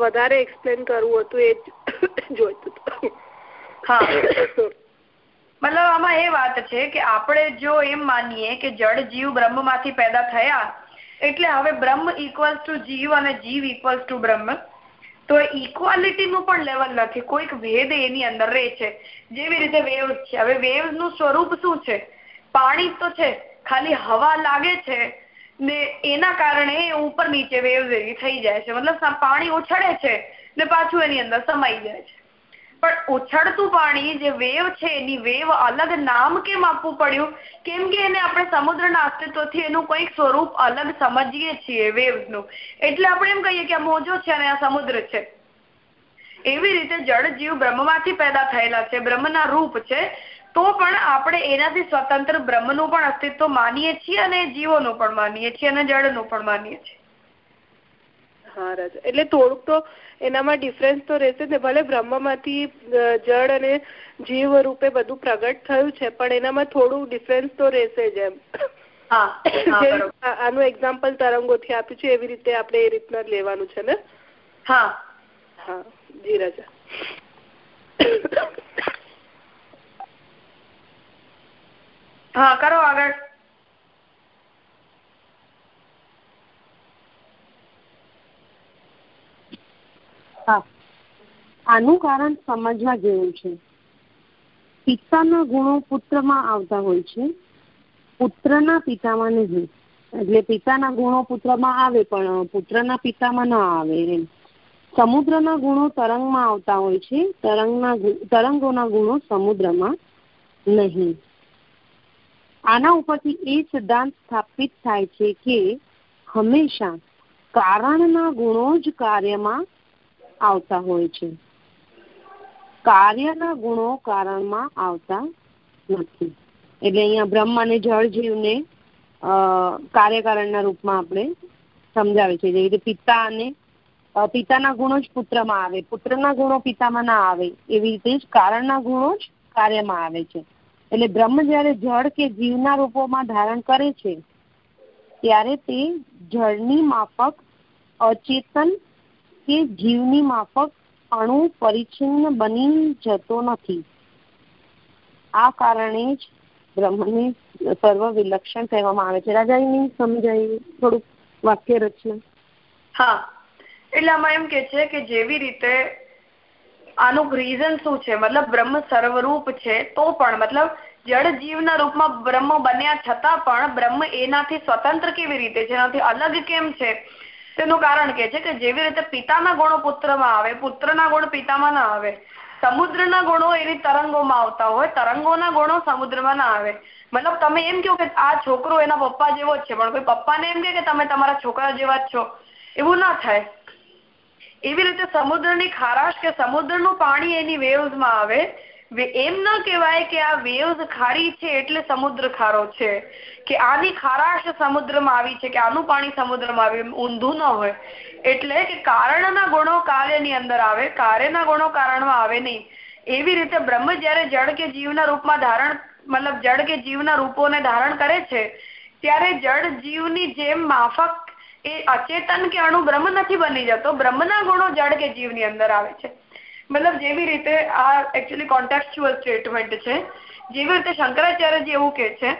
વધારે એક્સપ્લેન કરવું હતું, એ જ જોઈતું હતું. હા. મતલબ આમાં એ વાત છે કે આપણે જો એમ માનીએ કે જળ જીવ બ્રહ્મમાંથી પેદા થયા, એટલે હવે બ્રહ્મ ઇક્વલ્સ ટુ જીવ અને જીવ ઇક્વલ્સ ટુ બ્રહ્મ. તો ઇક્વાલિટીનું પણ લેવલ નથી. કોઈક ભેદ એની અંદર રહે છે. જેવી રીતે વેવ્સ છે. હવે વેવ્સનું સ્વરૂપ શું છે? પાણી તો છે. ખાલી હવા લાગે છે. ને એના કારણે ઉપર નીચે વેવ જેવી થઈ જાય છે. મતલબ પાણી ઉછળે છે ને પાછું એની અંદર સમાઈ જાય છે. પણ ઉછળતું પાણી જે વેવ છે, એની વેવ અલગ નામ કેમ આપવું પડ્યું? કેમ કે એને આપણે સમુદ્રના અસ્તિત્વથી એનું કંઈક સ્વરૂપ અલગ સમજીએ છીએ વેવનું. એટલે આપણે એમ કહીએ કે આ મોજો છે અને આ સમુદ્ર છે. એવી રીતે જળ જીવ બ્રહ્મમાંથી પેદા થયેલા છે. બ્રહ્મના રૂપ છે. તો પણ આપણે એનાથી સ્વતંત્ર બ્રહ્મનું પણ અસ્તિત્વ માનીએ છીએ અને જીવોનું પણ માનીએ છીએ અને જળનું પણ માનીએ છીએ. હા રાજા. એટલે થોડુંક તો એનામાં ડિફરન્સ તો રહેશે ને. ભલે બ્રહ્મમાંથી જળ અને જીવ રૂપે બધું પ્રગટ થયું છે પણ એનામાં થોડું ડિફરન્સ તો રહેશે જ એમ. આનું એક્ઝામ્પલ તરંગોથી આપ્યું છે એવી રીતે આપણે એ રીતના લેવાનું છે ને? હા. હા જી રાજા. હા, કરો આગળ. આનું કારણ સમજવા જેવું છે. પિતાના ગુણો પુત્રમાં આવતા હોય છે. પુત્રના પિતામાં નહીં. એટલે પિતાના ગુણો પુત્રમાં આવે, પણ પુત્રના પિતામાં ન આવે એમ. સમુદ્રના ગુણો તરંગમાં આવતા હોય છે. તરંગના તરંગોના ગુણો સમુદ્રમાં નહીં. આના ઉપરથી એ સિદ્ધાંત સ્થાપિત થાય છે કે હંમેશા કારણના ગુણો જ કાર્યમાં આવતા હોય છે. કાર્યના ગુણો કારણમાં આવતા નથી. એટલે અહીંયા બ્રહ્મ અને જળ જીવને કાર્યકારણના રૂપમાં આપણે સમજાવે છે જેવી રીતે પિતા અને પિતાના ગુણો જ પુત્રમાં આવે. પુત્રના ગુણો પિતામાં ના આવે. એવી રીતે જ કારણના ગુણો જ કાર્યમાં આવે છે. એટલે બ્રહ્મ જ્યારે જળ કે જીવના રૂપોમાં ધારણ કરે છે, ત્યારે તે જળની માફક, અચેતન કે જીવની માફક અણુ પરિચ્છિન્ન બની જતો નથી. આ કારણે જ બ્રહ્મને સર્વ વિલક્ષણ કહેવામાં આવે છે. રાજા એની સમજાય થોડુંક વાક્ય રચના. હા. એટલે આમાં એમ કે છે કે જેવી રીતે આનું રીઝન શું છે? મતલબ બ્રહ્મ સર્વરૂપ છે તો પણ, મતલબ જળ જીવના રૂપમાં બ્રહ્મ બન્યા છતાં પણ બ્રહ્મ એનાથી સ્વતંત્ર કેવી રીતે? છે એનાથી અલગ કેમ છે? તેનું કારણ કે છે કે જેવી રીતે પિતાના ગુણો પુત્રમાં આવે, પુત્રના ગુણ પિતામાં ના આવે, સમુદ્રના ગુણો એની તરંગોમાં આવતા હોય, તરંગોના ગુણો સમુદ્રમાં ના આવે. મતલબ તમે એમ કહો કે આ છોકરો એના પપ્પા જેવો જ છે, પણ કોઈ પપ્પાને એમ કે તમે તમારા છોકરા જેવા જ છો? એવું ના થાય. એવી રીતે સમુદ્રની ખારાશ કે સમુદ્રનું પાણી એની વેવ્સમાં આવે એમ ન કહેવાય કે આ વેવ્સ ખારી છે એટલે સમુદ્ર ખારો છે, કે આની ખારાશ સમુદ્રમાં આવી છે, કે આનું પાણી સમુદ્રમાં આવ્યું ઊંધું ન હોય. એટલે કે કારણના ગુણો કાર્યની અંદર આવે કાર્યના ગુણો કારણમાં આવે નહીં. એવી રીતે બ્રહ્મ જયારે જળ કે જીવના રૂપમાં ધારણ, મતલબ જળ કે જીવના રૂપોને ધારણ કરે છે, ત્યારે જળ જીવની જેમ માફક એ અચેતન કે અણુ બ્રહ્મ નથી બની જતો. બ્રહ્મના ગુણો જળ કે જીવની અંદર આવે છે. મતલબ જેવી રીતે આ એકચ્યુઅલી કોન્ટેક્ચ્યુઅલ સ્ટેટમેન્ટ છે. જેવી રીતે શંકરાચાર્યજી એવું કે છે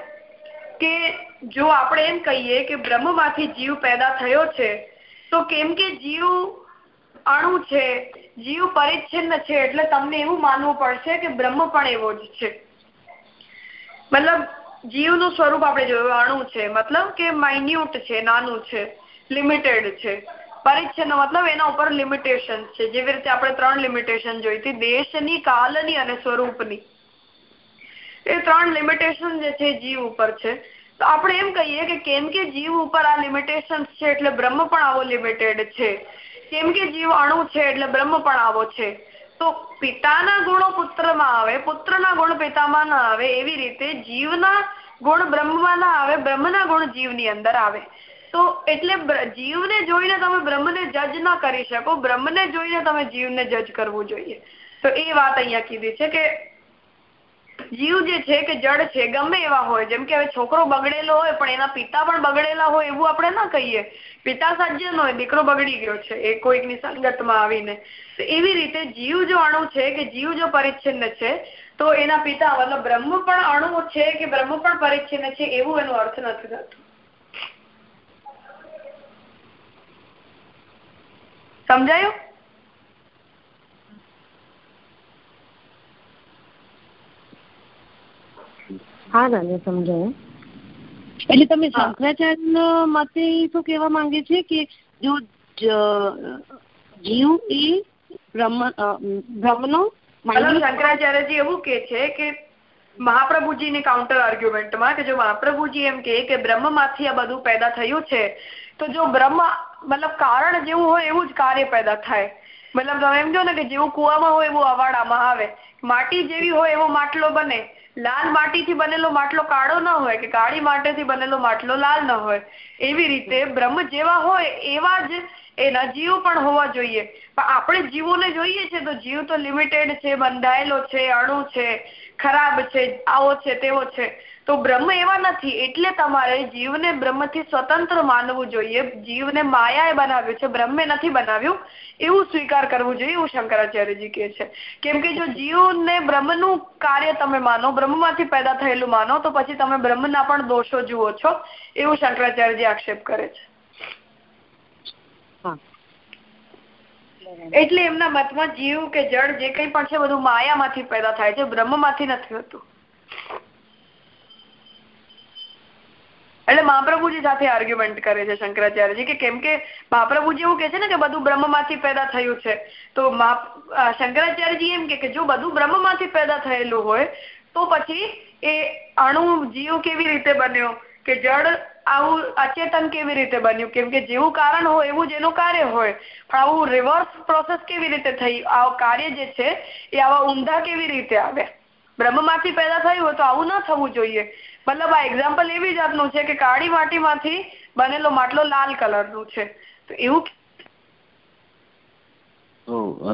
કે જો આપણે એમ કહીએ કે બ્રહ્મમાંથી જીવ પેદા થયો છે, તો કેમ કે જીવ અણુ છે, જીવ પરિચ્છિન્ન છે, એટલે તમને એવું માનવું પડશે કે બ્રહ્મ પણ એવો જ છે. મતલબ જીવનું સ્વરૂપ આપણે જોયું, અણુ છે. મતલબ કે માઇન્યુટ છે, નાનું છે. લિમિટેડ છે. પરિચ્છિન્ન મતલબ એના ઉપર લિમિટેશન છે. જેવી રીતે આપણે ત્રણ લિમિટેશન જોઈ હતી. દેશની, કાલની અને સ્વરૂપની. એ ત્રણ લિમિટેશન જે છે જીવ ઉપર છે. તો આપણે એમ કહીએ કે કેમ કે જીવ ઉપર આ લિમિટેશન છે એટલે બ્રહ્મ પણ આવો લિમિટેડ છે. કેમ કે જીવ અણુ છે એટલે બ્રહ્મ પણ આવો છે. તો પિતાના ગુણો પુત્રમાં આવે, પુત્રના ગુણ પિતામાં ના આવે, એવી રીતે જીવના ગુણ બ્રહ્મમાં ના આવે, બ્રહ્મના ગુણ જીવની અંદર આવે. તો એટલે જીવને જોઈને તમે બ્રહ્મને જજ ના કરી શકો. બ્રહ્મને જોઈને તમે જીવને જજ કરવું જોઈએ. તો એ વાત અહીંયા કીધી છે કે જીવ જે છે કે જડ છે, ગમે એવા હોય, જેમ કે હવે છોકરો બગડેલો હોય, પણ એના પિતા પણ બગડેલા હોય એવું આપણે ના કહીએ. પિતા સજ્જન હોય, દીકરો બગડી ગયો છે, એ કોઈકની સંગતમાં આવીને. તો એવી રીતે જીવ જો અણુ છે કે જીવ જો પરિચ્છિન્ન છે, તો એના પિતા, મતલબ બ્રહ્મ પણ અણુ છે કે બ્રહ્મ પણ પરિચ્છિન્ન છે, એવું એનો અર્થ નથી થતું. સમજાયું? હા સમજાયું. એટલે તમે શંકરાચાર્ય મતે શું કહેવા માંગે છે કે જો જીવ એ બ્રહ્મ બ્રહ્મનો શંકરાચાર્યજી એવું કે છે કે મહાપ્રભુજીની કાઉન્ટર આર્ગ્યુમેન્ટમાં કે જો મહાપ્રભુજી એમ કે બ્રહ્મમાંથી આ બધું પેદા થયું છે તો જો બ્રહ્મ મતલબ કારણ જેવું હોય એવું જ કાર્ય પેદા થાય. મતલબ તમે એમ કહો ને કે જેવું કુવામાં હોય એવું અવાડામાં આવે. માટી જેવી હોય એવો માટલો બને. લાલ માટીથી બનેલો માટલો કાળો ન હોય કે કાળી માટીથી બનેલો માટલો લાલ ન હોય. એવી રીતે બ્રહ્મ જેવા હોય એવા જ એના જીવ પણ હોવા જોઈએ. પણ આપણે જીવોને જોઈએ છે તો જીવ તો લિમિટેડ છે, બંધાયેલો છે, અણુ છે, ખરાબ છે, આવો છે, તેવો છે. તો બ્રહ્મ એવા નથી એટલે તમારે જીવને બ્રહ્મથી સ્વતંત્ર માનવું જોઈએ. જીવને માયાએ બનાવ્યું છે બ્રહ્મે નથી બનાવ્યું. એવું સ્વીકાર કરવું જોઈએ એવું શંકરાચાર્યજી કે છે. કેમ કે જો જીવને બ્રહ્મનું કાર્ય તમે માનો બ્રહ્મમાંથી પેદા થયેલું માનો તો પછી તમે બ્રહ્મના પણ દોષો જુઓ છો એવું શંકરાચાર્યજી આક્ષેપ કરે છે. એટલે એમના મતમાં જીવ કે જળ જે કંઈ પણ છે બધું માયામાંથી પેદા થાય છે બ્રહ્મમાંથી નથી હોતું. એટલે મહાપ્રભુજી સાથે આર્ગ્યુમેન્ટ કરે છે શંકરાચાર્યજી કે કેમ કે મહાપ્રભુજી એવું કે છે ને કે બધું બ્રહ્મમાંથી પેદા થયું છે. તો શંકરાચાર્યજી એમ કે જો બધું બ્રહ્મમાંથી પેદા થયેલું હોય, તો પછી એ અણુ જીવ કેવી રીતે બન્યો? કે જળ આવું અચેતન કેવી રીતે બન્યું? કેમ કે જેવું કારણ હોય એવું જ એનું કાર્ય હોય. પણ આવું રિવર્સ પ્રોસેસ કેવી રીતે થઈ? આ કાર્ય જે છે, એ આવા ઊંધા કેવી રીતે આવે? બ્રહ્મમાંથી પેદા થયું હોય તો આવું ન થવું જોઈએ. મતલબ આ એક્ઝામ્પલ એવી જાતનું છે કે કાળી માટીમાંથી બનેલો માટલો લાલ કલરનું છે. તો એવું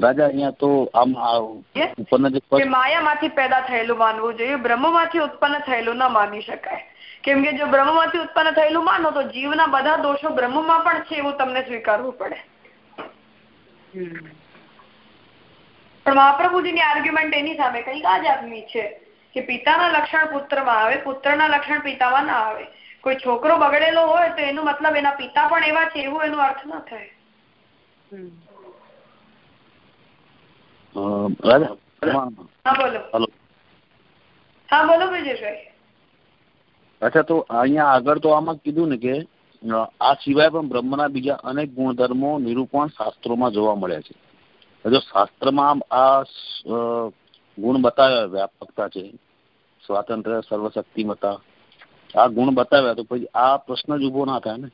રાજા અહીંયા તો આમ ઉત્પન્ન માયામાંથી પેદા થયેલું માનવું જોઈએ. બ્રહ્મમાંથી ઉત્પન્ન થયેલું ન માની શકાય. કેમ કે જો બ્રહ્મમાંથી ઉત્પન્ન થયેલું માનો તો જીવના બધા દોષો બ્રહ્મમાં પણ છે એવું તમને સ્વીકારવું પડે. પણ મહાપ્રભુજીની આર્ગ્યુમેન્ટ એની સામે કંઈક આ જાતની છે. કે પિતાના લક્ષણ પુત્રમાં આવે પુત્રના લક્ષણ પિતામાં ના આવે. કોઈ છોકરો બગડેલો હોય તો એનો મતલબ એના પિતા પણ એવા છે એવું એનો અર્થ ન થાય. હા બોલો. હલો હા બોલો અચ્છા તો અહીંયા આગળ તો આમાં કીધું ને કે આ સિવાય પણ બ્રહ્મના બીજા અનેક ગુણધર્મો નિરૂપણ શાસ્ત્રોમાં જોવા મળે છે. જો શાસ્ત્રમાં આ ગુણ બતાવ્યા વ્યાપકતા છે સ્વાતંત્ર્ય સર્વશક્તિમતા આ ગુણ બતાવ્યા તો પછી આ પ્રશ્ન જ ઊભો ના થાય ને?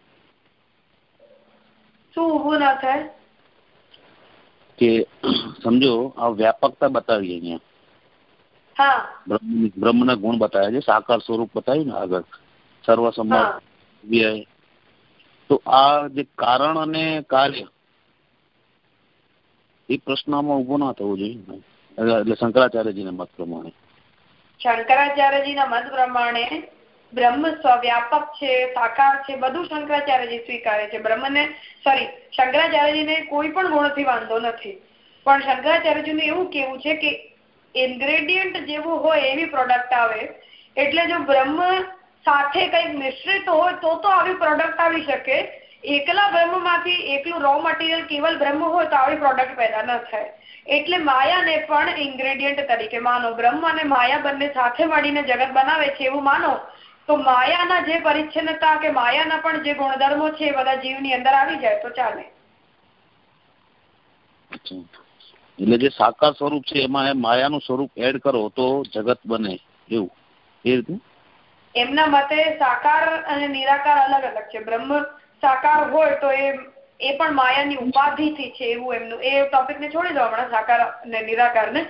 શું ઊભો ના થાય? કે સમજો આ વ્યાપકતા બતાવી અહીંયા. બ્રહ્મના ગુણ બતાવ્યા છે સાકાર સ્વરૂપ બતાવ્યું ને આગળ. સર્વસંમત વ્યય તો આ જે કારણ અને કાર્ય એ પ્રશ્નમાં ઊભો ના થવો જોઈએ એટલે શંકરાચાર્યજીના મત પ્રમાણે. શંકરાચાર્યજીના મત પ્રમાણે બ્રહ્મ સ્વવ્યાપક છે, સાકાર છે, બધું શંકરાચાર્યજી સ્વીકારે છે. બ્રહ્મને સોરી શંકરાચાર્યજીને કોઈ પણ ગુણથી વાંધો નથી. પણ શંકરાચાર્યજીનું એવું કેવું છે કે ઇન્ગ્રેડિયન્ટ જેવું હોય એવી પ્રોડક્ટ આવે. એટલે જો બ્રહ્મ સાથે કંઈક મિશ્રિત હોય તો તો આવી પ્રોડક્ટ આવી શકે. એકલા બ્રહ્મમાંથી એકલું રો મટીરિયલ કેવલ બ્રહ્મ હોય તો આવી પ્રોડક્ટ પેદા ન થાય. એટલે માયાને પણ ઇન્ગ્રેડિયન્ટ તરીકે માનો. બ્રહ્મ અને માયા બંને સાથે મળીને જગત બનાવે છે એવું માનો. તો માયાના જે પરિચ્છન્નતા કે માયાના પણ જે ગુણધર્મો છે એ બધા જીવની અંદર આવી જાય તો ચાલે. એટલે જે સાકાર સ્વરૂપ છે એમાં માયાનું સ્વરૂપ એડ કરો તો જગત બને એવું. એ રીતે? એમના મતે સાકાર અને નિરાકાર અલગ અલગ છે. બ્રહ્મ સાકાર હોય તો એ એ પણ માયાની ઉપાધિથી છે એવું એમનું. એ ટોપિક ને છોડી દો હમણાં સાકાર ને નિરાકાર ને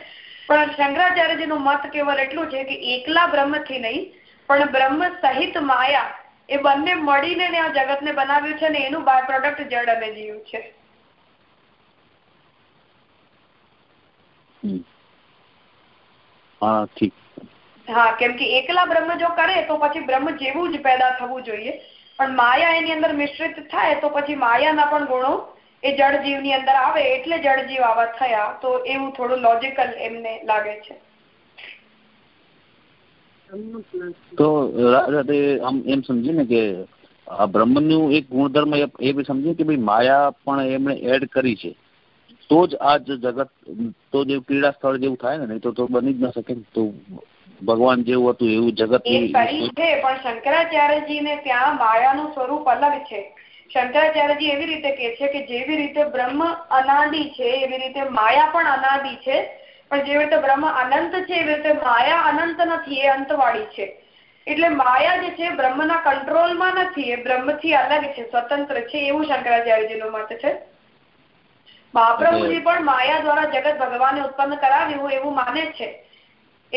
પણ શંકરાચાર્યજી નું મત કેવલ એટલું છે કે એકલા બ્રહ્મથી નહીં પણ બ્રહ્મ સહિત માયા એ બંને મળીને આ જગત ને બનાવ્યું છે ને એનું બાય પ્રોડક્ટ જળ અને જીવ છે. હા ઠીક. હા કેમ કે એકલા બ્રહ્મ જો કરે તો પછી બ્રહ્મ જેવું જ પેદા થવું જોઈએ. પણ માયા એની અંદર મિશ્રિત થાય તો પછી માયાના પણ ગુણો એ જળ અંદર આવે એટલે જળ જીવ આવા થયા તો એવું થોડું લોજિકલ એમને લાગે છે. તો એમ સમજીએ ને કે આ બ્રહ્મનું એક ગુણધર્મ એ બી સમજીએ કે ભાઈ માયા પણ એમણે એડ કરી છે. તો જ આ જગત, તો જે ક્રીડા સ્થળ જેવું થાય ને, નહીં તો બની જ ન શકે તો ભગવાન જેવું હતું, એવું જગત છે, પણ શંકરાચાર્યજી ને ત્યાં માયાનું સ્વરૂપ અલગ છે. શંકરાચાર્યજી એવી રીતે કે છે કે જેવી રીતે બ્રહ્મ અનાદિ છે, એવી રીતે માયા પણ અનાદિ છે. પણ જેવી રીતે બ્રહ્મ અનંત છે, એવી રીતે માયા અનંત નથી, એ અંતવાળી છે. એટલે માયા જે છે, બ્રહ્મના કંટ્રોલમાં નથી, એ બ્રહ્મથી અલગ છે, સ્વતંત્ર છે, એવું શંકરાચાર્યજીનું મત છે. મહાપ્રભુજી પણ માયા દ્વારા જગત ભગવાને ઉત્પન્ન કરાવ્યું એવું માને છે.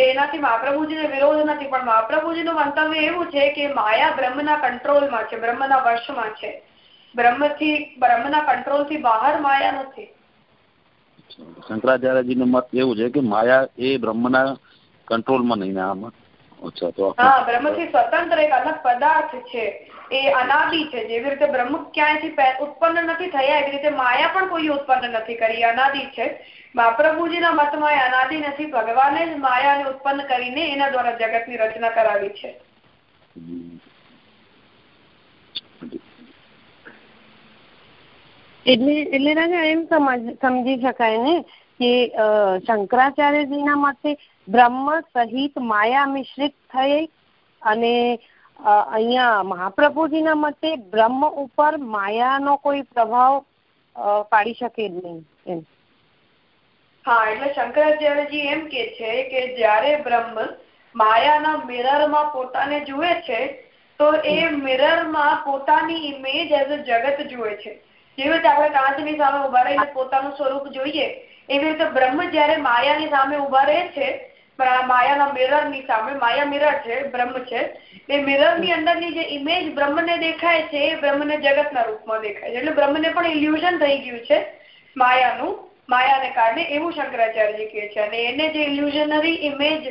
એનાથી મહાપ્રભુજીને વિરોધ નથી પણ મહાપ્રભુજીનું મંતવ્ય એવું છે કે માયા બ્રહ્મના કંટ્રોલમાં છે બ્રહ્મના વશમાં છે. બ્રહ્મથી બ્રહ્મના કંટ્રોલથી બહાર માયા નથી. શંકરાચાર્યજીનું મત એવું છે કે માયા એ બ્રહ્મના કંટ્રોલમાં નહીં આમાં. અચ્છા તો હા બ્રહ્મથી સ્વતંત્ર એક અલગ પદાર્થ છે. એ અનાદિ છે. જેવી રીતે બ્રહ્મ ક્યાંયથી ઉત્પન્ન નથી થયા એવી રીતે માયા પણ કોઈ ઉત્પન્ન નથી કરી અનાદિ છે. મહાપ્રભુજીના મતમાં એ અનાદિ નથી, ભગવાને જ માયાને ઉત્પન્ન કરીને એના દ્વારા જગતની રચના કરાવી છે. એટલે એટલે રાજા એમ સમજી શકાય ને કે શંકરાચાર્યજીના મતે બ્રહ્મ સહિત માયા મિશ્રિત થઈ અને અહીંયા મહાપ્રભુજીના મતે બ્રહ્મ ઉપર માયાનો કોઈ પ્રભાવ પાડી શકે જ નહીં એમ. હા એટલે શંકરાચાર્યજી એમ કે છે કે જ્યારે બ્રહ્મ માયાના મિરરમાં પોતાને જુએ છે તો એ મિરરમાં પોતાની ઇમેજ એઝ અ જગત જુએ છે. જેવી રીતે આપણે કાચની સામે ઊભા રહીને પોતાનું સ્વરૂપ જોઈએ એવી રીતે બ્રહ્મ જ્યારે માયાની સામે ઊભા રહે છે માયાના મિરરની સામે માયા મિરર છે બ્રહ્મ છે એ મિરરની અંદરની જે ઇમેજ બ્રહ્મને દેખાય છે એ બ્રહ્મને જગતના રૂપમાં દેખાય છે. એટલે બ્રહ્મને પણ ઇલ્યુઝન થઈ ગયું છે માયાનું. માયાને કારણે એવું શંકરાચાર્ય કહે છે અને એને જે ઇલ્યુઝનરી ઇમેજ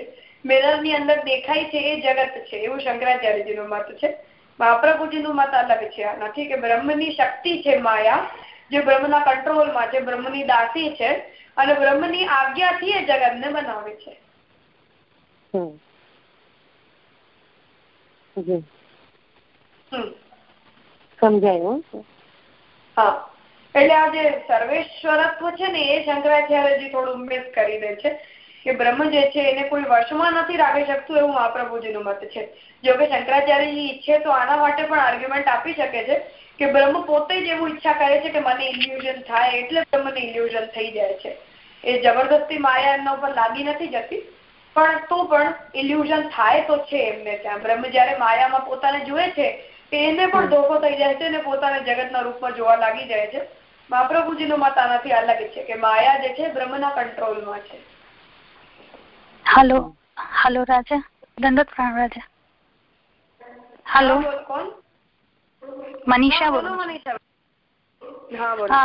મિરરની અંદર દેખાય છે એ જગત છે એવું શંકરાચાર્યજી નું મત છે. મહાપ્રભુજી નું મત અલગ છે નથી કે બ્રહ્મની શક્તિ છે માયા જે બ્રહ્મના કંટ્રોલમાં છે બ્રહ્મની દાસી છે અને બ્રહ્મની આજ્ઞાથી એ જગતને બનાવે છે. સમજાયું? હા. એટલે આ જે સર્વેશ્વરત્વ છે ને એ શંકરાચાર્યજી થોડું મિસ કરી દે છે કે બ્રહ્મ જે છે એને કોઈ વર્ષમાં નથી રાખી શકતું એવું મહાપ્રભુજીનું મત છે. જો કે શંકરાચાર્યજી ઈચ્છે તો આના માટે પણ આર્ગ્યુમેન્ટ આપી શકે છે કે બ્રહ્મ પોતે જ એવું ઈચ્છા કરે છે કે મને ઇલ્યુઝન થાય એટલે બ્રહ્મને ઇલ્યુઝન થઈ જાય છે. એ જબરદસ્તી માયા એમના ઉપર લાગી નથી જતી પણ તો પણ ઇલ્યુઝન થાય તો છે એમને ત્યાં. બ્રહ્મ જયારે માયામાં પોતાને જુએ છે એને પણ ધોખો થઈ જાય છે અને પોતાને જગતના રૂપમાં જોવા લાગી જાય છે. મહાપ્રભુજીનો મત આનાથી અલગ છે કે માયા જે છે બ્રહ્મના કંટ્રોલમાં છે. હલો હલો રાજા દંડત પ્રાણ રાજા. હલો કોણ? મનીષા બોલો મનીષા.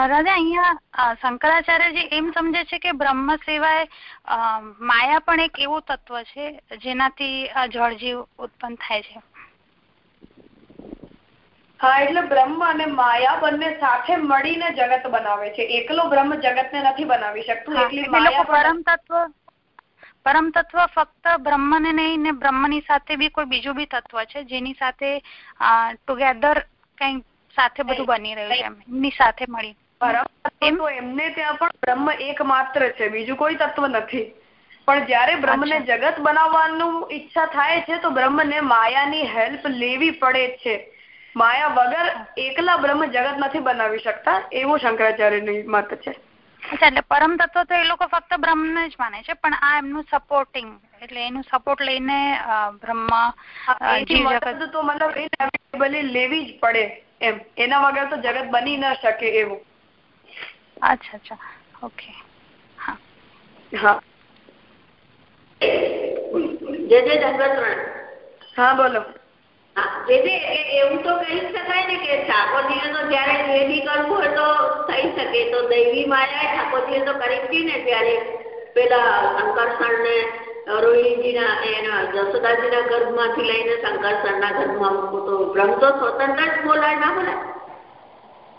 રાજા અહીંયા શંકરાચાર્ય શંકરાચાર્યજી એમ સમજે છે કે બ્રહ્મ સિવાય માયા પણ એક એવું તત્વ છે જેનાથી આ જળજીવ ઉત્પન્ન થાય છે. હા એટલે બ્રહ્મ અને માયા બંને સાથે મળીને જગત બનાવે છે. એકલો બ્રહ્મ જગતને નથી બનાવી શકતું એટલે માયા પરમ તત્વ પરમ તત્વ ફક્ત બ્રહ્મને નહીં ને બ્રહ્મની સાથે બી કોઈ બીજું બી તત્વ છે જેની સાથે ટુગેધર કઈ સાથે બધું બની રહ્યું છે એમ એમની સાથે મળી. પરમ એમને ત્યાં પણ બ્રહ્મ એકમાત્ર છે બીજું કોઈ તત્વ નથી. પણ જ્યારે બ્રહ્મને જગત બનાવવાનું ઈચ્છા થાય છે તો બ્રહ્મને માયાની હેલ્પ લેવી પડે છે. માયા વગર એકલા બ્રહ્મ જગત નથી બનાવી શકતા એવું શંકરાચાર્યનું મત છે. અચ્છા એટલે પરમ તત્વ તો એ લોકો ફક્ત બ્રહ્મને જ માને છે પણ આ એમનું સપોર્ટિંગ એટલે એનું સપોર્ટ લઈને બ્રહ્મ તો મતલબ ઇનેવિટેબલી લેવી જ પડે એમ. એના વગર તો જગત બની ન શકે એવું. અચ્છા અચ્છા. ઓકે. હા. હા. જે જે દંડવત હા બોલો. એવું તો કહી શકાય ને કે માયા ઠાકોરજીએ ને ત્યારે. એના, જસોદાજીના લઈને શંકરસરના ગર્ભમાં મૂકવું તો બ્રહ્મ તો સ્વતંત્ર જ બોલાય ના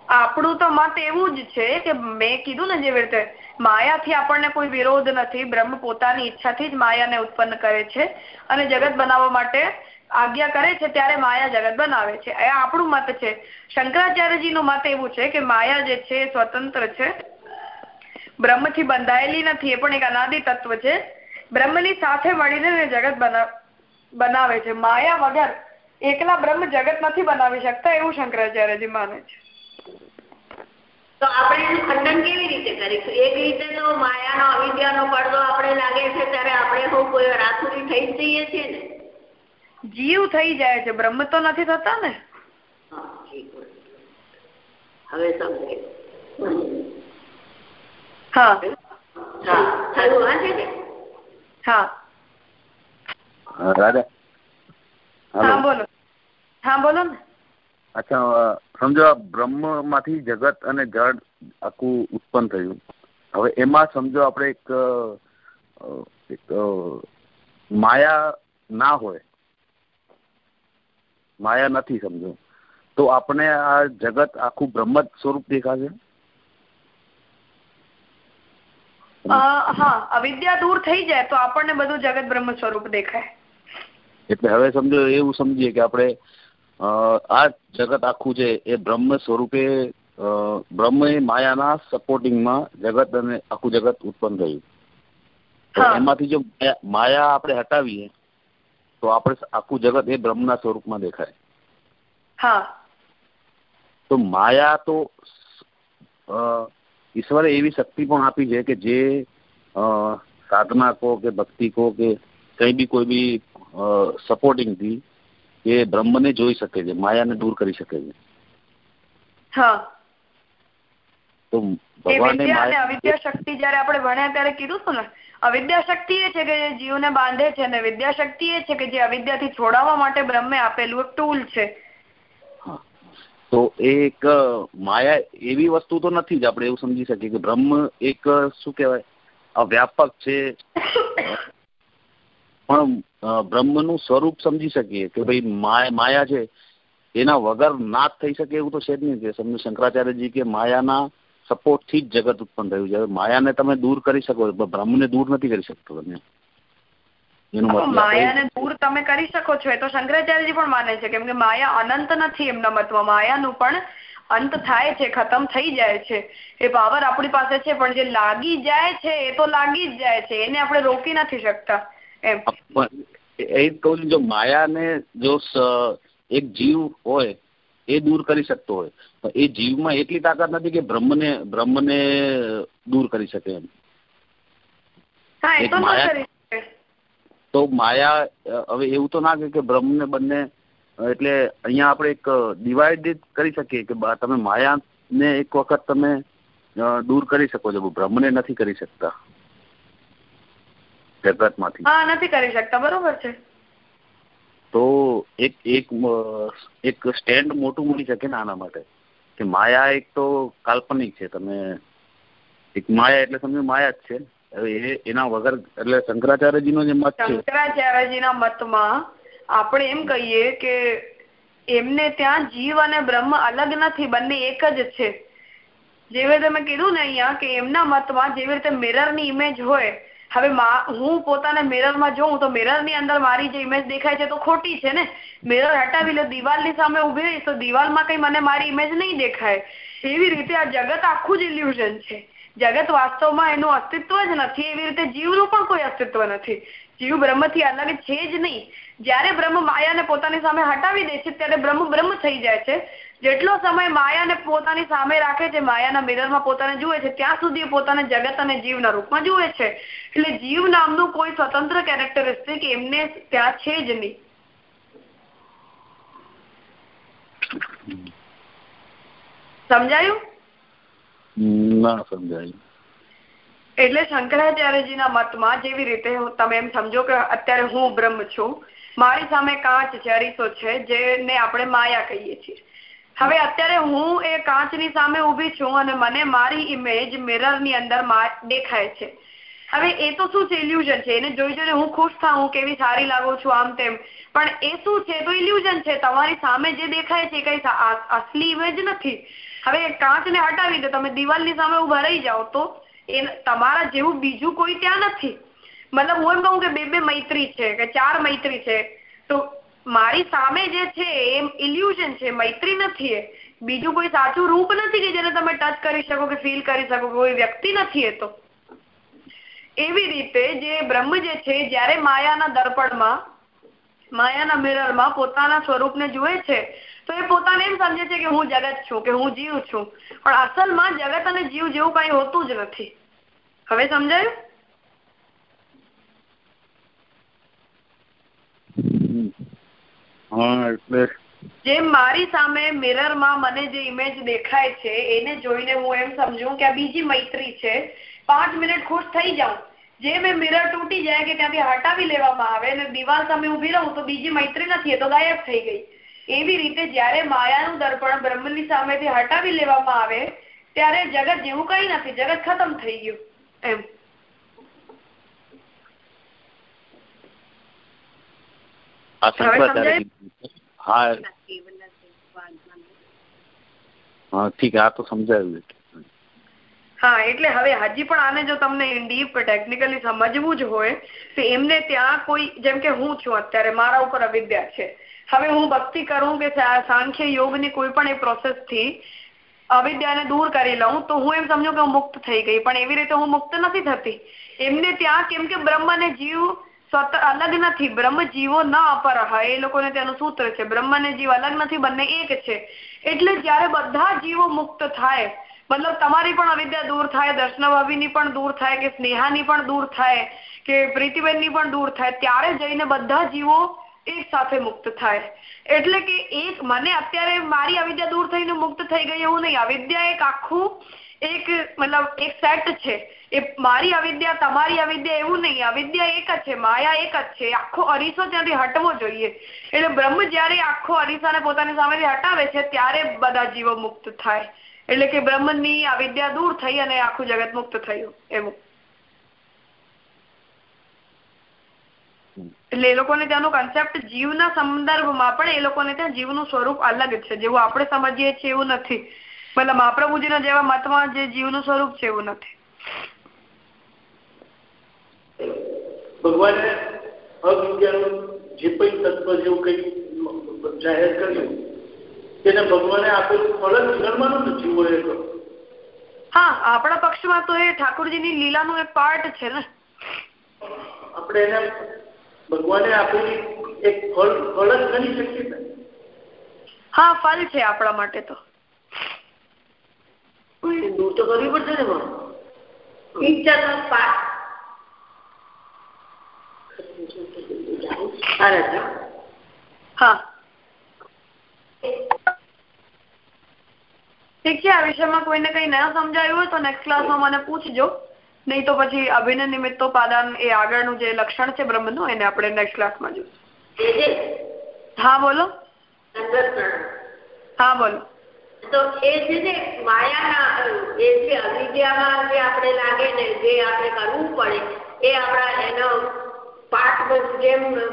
આપણું તો મત એવું જ છે કે મેં કીધું ને જેવી રીતે માયાથી આપણને કોઈ વિરોધ નથી, બ્રહ્મ પોતાની ઈચ્છાથી જ માયાને ઉત્પન્ન કરે છે. અને જગત બનાવવા માટે આજ્ઞા કરે છે ત્યારે માયા જગત બનાવે છે. એ આપણું મત છે. શંકરાચાર્યજીનું મત એવું છે કે માયા જે છે સ્વતંત્ર છે. બ્રહ્મથી બંધાયેલી નથી, એ પણ એક અનાદિ તત્વ છે. બ્રહ્મની સાથે મળીને ને જગત બના, બનાવે છે. માયા વગર એકલા બ્રહ્મ જગત નથી બનાવી શકતા એવું શંકરાચાર્યજી માને છે. તો આપણે એનું ખંડન કેવી રીતે કરીશું? એક રીતે તો માયાનો, અવિદ્યાનો પડદો આપણે લાગે છે, ત્યારે આપણે કોઈ રાસુરી થઈ જઈએ છીએ ને? જીવ થઈ જાય છે. બ્રહ્મ તો નથી થતા ને? હા હવે હા. હા. થયું હા છે? હા. રાજા હા હાલો. બોલો. હા બોલો ને. અચ્છા સમજો આ બ્રહ્મમાંથી જગત અને જળ આખું ઉત્પન્ન થયું. હવે એમાં સમજો આપણે એક એક માયા ના હોય. માયા નથી સમજો. તો આપણે આ જગત આખું બ્રહ્મ જ સ્વરૂપ દેખાશે? હા અવિદ્યા દૂર થઈ જાય તો આપણને બધું જગત બ્રહ્મ સ્વરૂપ દેખાય. એટલે હવે સમજો એવું સમજીએ કે આપણે આ જગત આખું છે એ બ્રહ્મ સ્વરૂપે બ્રહ્મ એ માયાના સપોર્ટિંગમાં જગત અને આખું જગત ઉત્પન્ન થયું એમાંથી જો માયા આપણે હટાવીએ તો આપણે આખું જગત એ બ્રહ્મના સ્વરૂપમાં દેખાય. હા. તો માયા તો ઈશ્વરે એવી શક્તિ પણ આપી છે કે જે સાધના કહો કે ભક્તિ કહો કે કઈ બી કોઈ બી સપોર્ટિંગથી એ બ્રહ્મને જોઈ શકે છે માયાને દૂર કરી શકે છે. હા. તો એ ભગવાને વિદ્યા અને માયા અવિદ્યા શક્તિ જયારે આપણે ભણ્યા ત્યારે કીધું હતું ને અવિદ્યા શક્તિ એ છે કે જે જીવને બાંધે છે અને વિદ્યા શક્તિ એ છે કે જે અવિદ્યાથી છોડાવવા માટે બ્રહ્મે આપેલું એક ટૂલ છે. તો એ એક માયા એવી વસ્તુ તો નથી જ આપણે એવું સમજી શકીએ કે બ્રહ્મ એક શું કહેવાય વ્યાપક છે પણ બ્રહ્મ બ્રહ્મનું સ્વરૂપ સમજી શકીએ કે ભાઈ માયા માયા છે એના વગર નાશ થઈ શકે એવું તો છે જ નહીં કે સમજો શંકરાચાર્યજી કે માયાના સપોર્ટથી જ જગત ઉત્પન્ન થયું છે. માયાને તમે દૂર કરી શકો બ્રહ્મને દૂર નથી કરી શકતો તમે. માયાને દૂર તમે કરી શકો છો. એ તો શંકરાચાર્યજી પણ માને છે કેમ કે માયા અનંત નથી એમના મતમાં. માયાનું પણ અંત થાય છે ખતમ થઈ જાય છે. એ પાવર આપણી પાસે છે પણ જે લાગી જાય છે એ તો લાગી જ જાય છે. એને આપણે રોકી નથી શકતા. એમ. એ જ કહું જો માયાને જો એક જીવ હોય એ દૂર કરી શકતો હોય. તો એ જીવમાં એટલી તાકાત નથી કે બ્રહ્મને બ્રહ્મને દૂર કરી શકે એમ. તો ન માયા હવે એવું તો ના કે બ્રહ્મને બંને એટલે અહીંયા આપણે એક ડિવાઈડ કરી શકીએ કે તમે માયાને એક વખત તમે દૂર કરી શકો છો બ્રહ્મને નથી કરી શકતા. જગતમાંથી. હા નથી કરી શકતા બરોબર છે. તો એક એક એક સ્ટેન્ડ મોટું મળી શકે ને આના માટે. કે માયા એક તો કાલ્પનિક છે, તમે એક માયા એટલે સમજો માયા જ છે. હવે એના વગર એટલે શંકરાચાર્યજીનો જે મત છે. શંકરાચાર્યજીના મતમાં આપણે એમ કહીએ કે એમને ત્યાં જીવ અને બ્રહ્મ અલગ નથી, બંને એક જ છે. જેવી રીતે મેં કીધું ને અહીંયા કે એમના મતમાં જેવી રીતે મિરરની ઇમેજ હોય હવે હું પોતાને મિરરમાં જોઉં તો મિરરની અંદર મારી જે ઇમેજ દેખાય છે તો ખોટી છે ને? મિરર હટાવી લો, દિવાલની સામે ઊભી રહીશ તો દિવાલમાં કઈ મને મારી ઇમેજ નહીં દેખાય. એવી રીતે આ જગત આખું જ ઇલ્યુઝન છે. જગત વાસ્તવમાં એનું અસ્તિત્વ જ નથી. એવી રીતે જીવનું પણ કોઈ અસ્તિત્વ નથી. જીવ બ્રહ્મથી અલગ છે જ નહીં. જ્યારે બ્રહ્મ માયાને પોતાની સામે હટાવી દે છે, ત્યારે બ્રહ્મ બ્રહ્મ થઈ જાય છે. જેટલો સમય માયાને પોતાની સામે રાખે છે માયાના મિરરમાં પોતાને જુએ છે ત્યાં સુધી પોતાને જગત અને જીવના રૂપમાં જુએ છે. એટલે જીવ નામનું કોઈ સ્વતંત્ર કેરેક્ટરિસ્ટિક એમને ત્યાં છે જ નહીં. સમજાયું? ના સમજાયું. એટલે શંકરાચાર્યજીના મતમાં જેવી રીતે તમે એમ સમજો કે અત્યારે હું બ્રહ્મ છું મારી સામે કાચ છે અરીસો છે જેને આપણે માયા કહીએ છીએ. હવે અત્યારે હું એ કાચની સામે ઊભી છું અને મને મારી ઇમેજ મિરરની અંદર દેખાય છે. હવે એ તો શું છે ઇલ્યુઝન છે? એને જોઈ જોઈને હું ખુશ થાઉં, કેવી સારી લાગુ છું આમ તેમ. પણ એ શું છે, તો ઇલ્યુઝન છે. તમારી સામે જે દેખાય છે કઈ અસલી ઇમેજ નથી. હવે કાચને હટાવી દો. તમે દિવાલની સામે ઊભા રહી જાઓ તો એ તમારા જેવું બીજું કોઈ ત્યાં નથી. મતલબ હું કહું કે બે બે મૈત્રી છે, કે ચાર મૈત્રી છે. તો મારી સામે જે છે, એ ઇલ્યુઝન છે, મૈત્રી નથી એ. બીજું કોઈ સાચું રૂપ નથી કે જેને તમે ટચ કરી શકો કે ફીલ કરી શકો, કોઈ વ્યક્તિ નથી એ તો. એવી રીતે જે બ્રહ્મ જે છે, જ્યારે માયાના દર્પણમાં, માયાના મિરરમાં પોતાના સ્વરૂપને જુએ છે, તો એ પોતાને એમ સમજે છે કે હું જગત છું, કે હું જીવ છું. પણ અસલમાં જગત અને જીવ જેવું કઈ હોતું જ નથી. હવે સમજાયું? જેમ મારી સામે મિરરમાં મને જે ઇમેજ દેખાય છે, એને જોઈને હું એમ સમજુ કે આ બીજી મૈત્રી છે. પાંચ મિનિટ ખુશ થઈ જાઉં. જે મેં મિરર તૂટી જાય કે ત્યાંથી હટાવી લેવામાં આવે અને દિવાલ સામે ઊભી રહું તો બીજી મૈત્રી નથી તો ગાયબ થઈ ગઈ. એવી રીતે જ્યારે માયાનું દર્પણ બ્રહ્મની સામેથી હટાવી લેવામાં આવે, ત્યારે જગત જેવું કઈ નથી, જગત ખતમ થઈ ગયું. એમ. હા. હા ઠીક આ તો સમજાયું હા એટલે હવે હજી પણ આને જો તમને ડીપ ટેકનિકલી સમજવું જ હોય તો એમને ત્યાં કોઈ જેમ કે હું છું અત્યારે મારા ઉપર અવિદ્યા છે. હવે હું ભક્તિ કરું કે સાંખ્ય યોગની કોઈ પણ એ પ્રોસેસથી અવિદ્યાને દૂર કરી લઉં તો હું એમ સમજુ કે હું મુક્ત થઈ ગઈ. પણ એવી રીતે હું મુક્ત નથી થતી. એમને ત્યાં કેમ કે બ્રહ્મ અને જીવ સ્વત, અલગ નથી. બ્રહ્મ જીવો ન અપરહ એ લોકોને ત્યાંનું સૂત્ર છે. બ્રહ્મ ને જીવ અલગ નથી, બંને એક છે. એટલે જ્યારે બધા જીવો મુક્ત થાય, મતલબ તમારી પણ અવિદ્યા દૂર થાય, દર્શનભાવીની પણ દૂર થાય, કે સ્નેહાની પણ દૂર થાય, કે પ્રીતિબેનની પણ દૂર થાય, ત્યારે જઈને બધા જીવો એક સાથે મુક્ત થાય. એટલે કે એક, મને અત્યારે મારી અવિદ્યા દૂર થઈને મુક્ત થઈ ગઈ એવું નહીં. અવિદ્યા એક આખું એક, મતલબ એક સેટ છે. એ મારી અવિદ્યા, તમારી અવિદ્યા એવું નહીં. અવિદ્યા એક જ છે, માયા એક જ છે. આખો અરીસો ત્યાંથી હટવો જોઈએ. એટલે બ્રહ્મ જયારે આખો અરીસાને પોતાની સામેથી હટાવે છે, ત્યારે બધા જીવો મુક્ત થાય. એટલે કે બ્રહ્મની અવિદ્યા દૂર થઈ અને આખું જગત મુક્ત થયું. એવું. એટલે એ લોકોને ત્યાંનું કન્સેપ્ટ જીવના સંદર્ભમાં પણ એ લોકોને ત્યાં જીવનું સ્વરૂપ અલગ છે. જેવું આપણે સમજીએ છીએ એવું નથી. મતલબ મહાપ્રભુજીના જેવા મતમાં જે જીવનું સ્વરૂપ છે એવું નથી. ભગવાને અવિદ્યાનું જે કોઈ તત્વ જેવું કંઈક જાહેર કર્યું તેને ભગવાને આપેલું ફળ જ ગણવાનું નથી હોય તો. હા આપણા પક્ષમાં તો એ ઠાકોરજીની લીલાનો એક પાર્ટ છે ને. આપણે એને ભગવાને આપેલી એક ફળ ફળ જ ગણી શકીએ ને? હા ફળ છે આપણા માટે તો. દૂર તો કરવી પડશે ને પિક્ચરનો પાઠ હા. ઠીક છે આ વિષયમાં કોઈને કઈ ન સમજાયું હોય તો નેક્સ્ટ ક્લાસમાં મને પૂછજો. નહીં તો પછી અભિનય નિમિત્તોપાદાન એ આગળનું જે લક્ષણ છે બ્રહ્મનું એને આપણે નેક્સ્ટ ક્લાસમાં જોઈશું. હા બોલો. હા બોલો. તો એ છે ને માયાના એ જે અવિદ્યામાં જે આપણે લાગે ને જે આપણે કરવું પડે એ આપણા એનો પાઠ ને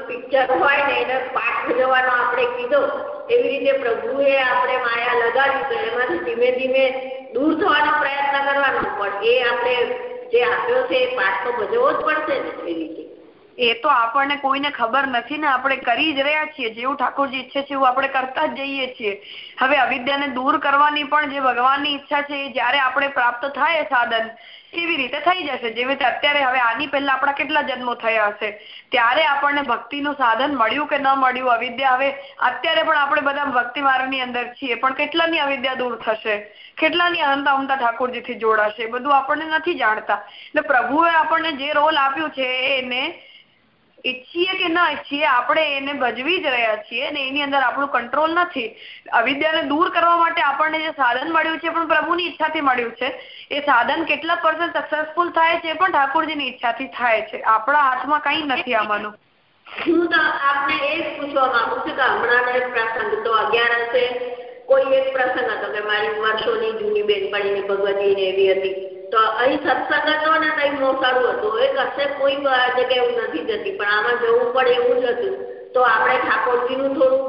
એ તો આપણને કોઈને ખબર નથી ને આપણે કરી જ રહ્યા છીએ. જેવું ઠાકોરજી ઈચ્છે છે એવું આપણે કરતા જ જઈએ છીએ. હવે અવિદ્યાને દૂર કરવાની પણ જે ભગવાનની ઈચ્છા છે એ જ્યારે આપણે પ્રાપ્ત થાય સાધન એવી રીતે થઈ જશે. જેવી રીતે અત્યારે હવે આની પહેલા આપણા કેટલા જન્મો થયા હશે? ત્યારે આપણને ભક્તિનું સાધન મળ્યું કે ન મળ્યું? અવિદ્યા હવે અત્યારે પણ આપણે બધા ભક્તિ માર્ગની અંદર છીએ. પણ કેટલાની અવિદ્યા દૂર થશે? કેટલાની અનંતા અમતા ઠાકોરજીથી જોડાશે? બધું આપણને નથી જાણતા. એટલે પ્રભુએ આપણને જે રોલ આપ્યો છે, એને ઈચ્છીએ કે ન ઈચ્છીએ, આપણે એને ભજવી જ રહ્યા છીએ અને એની અંદર આપણું કંટ્રોલ નથી. અવિદ્યાને દૂર કરવા માટે આપણને જે સાધન મળ્યું છે પણ પ્રભુની ઈચ્છાથી મળ્યું છે. એ સાધન કેટલા પર્સન્ટ સક્સેસફુલ થાય છે પણ ઠાકોરજીની ઈચ્છાથી થાય છે. આપણા હાથમાં કંઈ નથી આમાંનું હું તો આપને એ જ પૂછવા માંગુ છું કે હમણાં પ્રસંગ તો અગિયારસે કોઈ એક પ્રસંગ હતો કે મારી વર્ષોની જૂની બેનપણીની ભગવતી એવી હતી. તો અહીં સત્સંગ હતો ને કઈ મોસાળું હતું. એ કશે કોઈ જગ્યાએ એવું નથી જતી પણ આમાં જવું પડે એવું જ હતું. તો આપણે ઠાકોરજીનું થોડું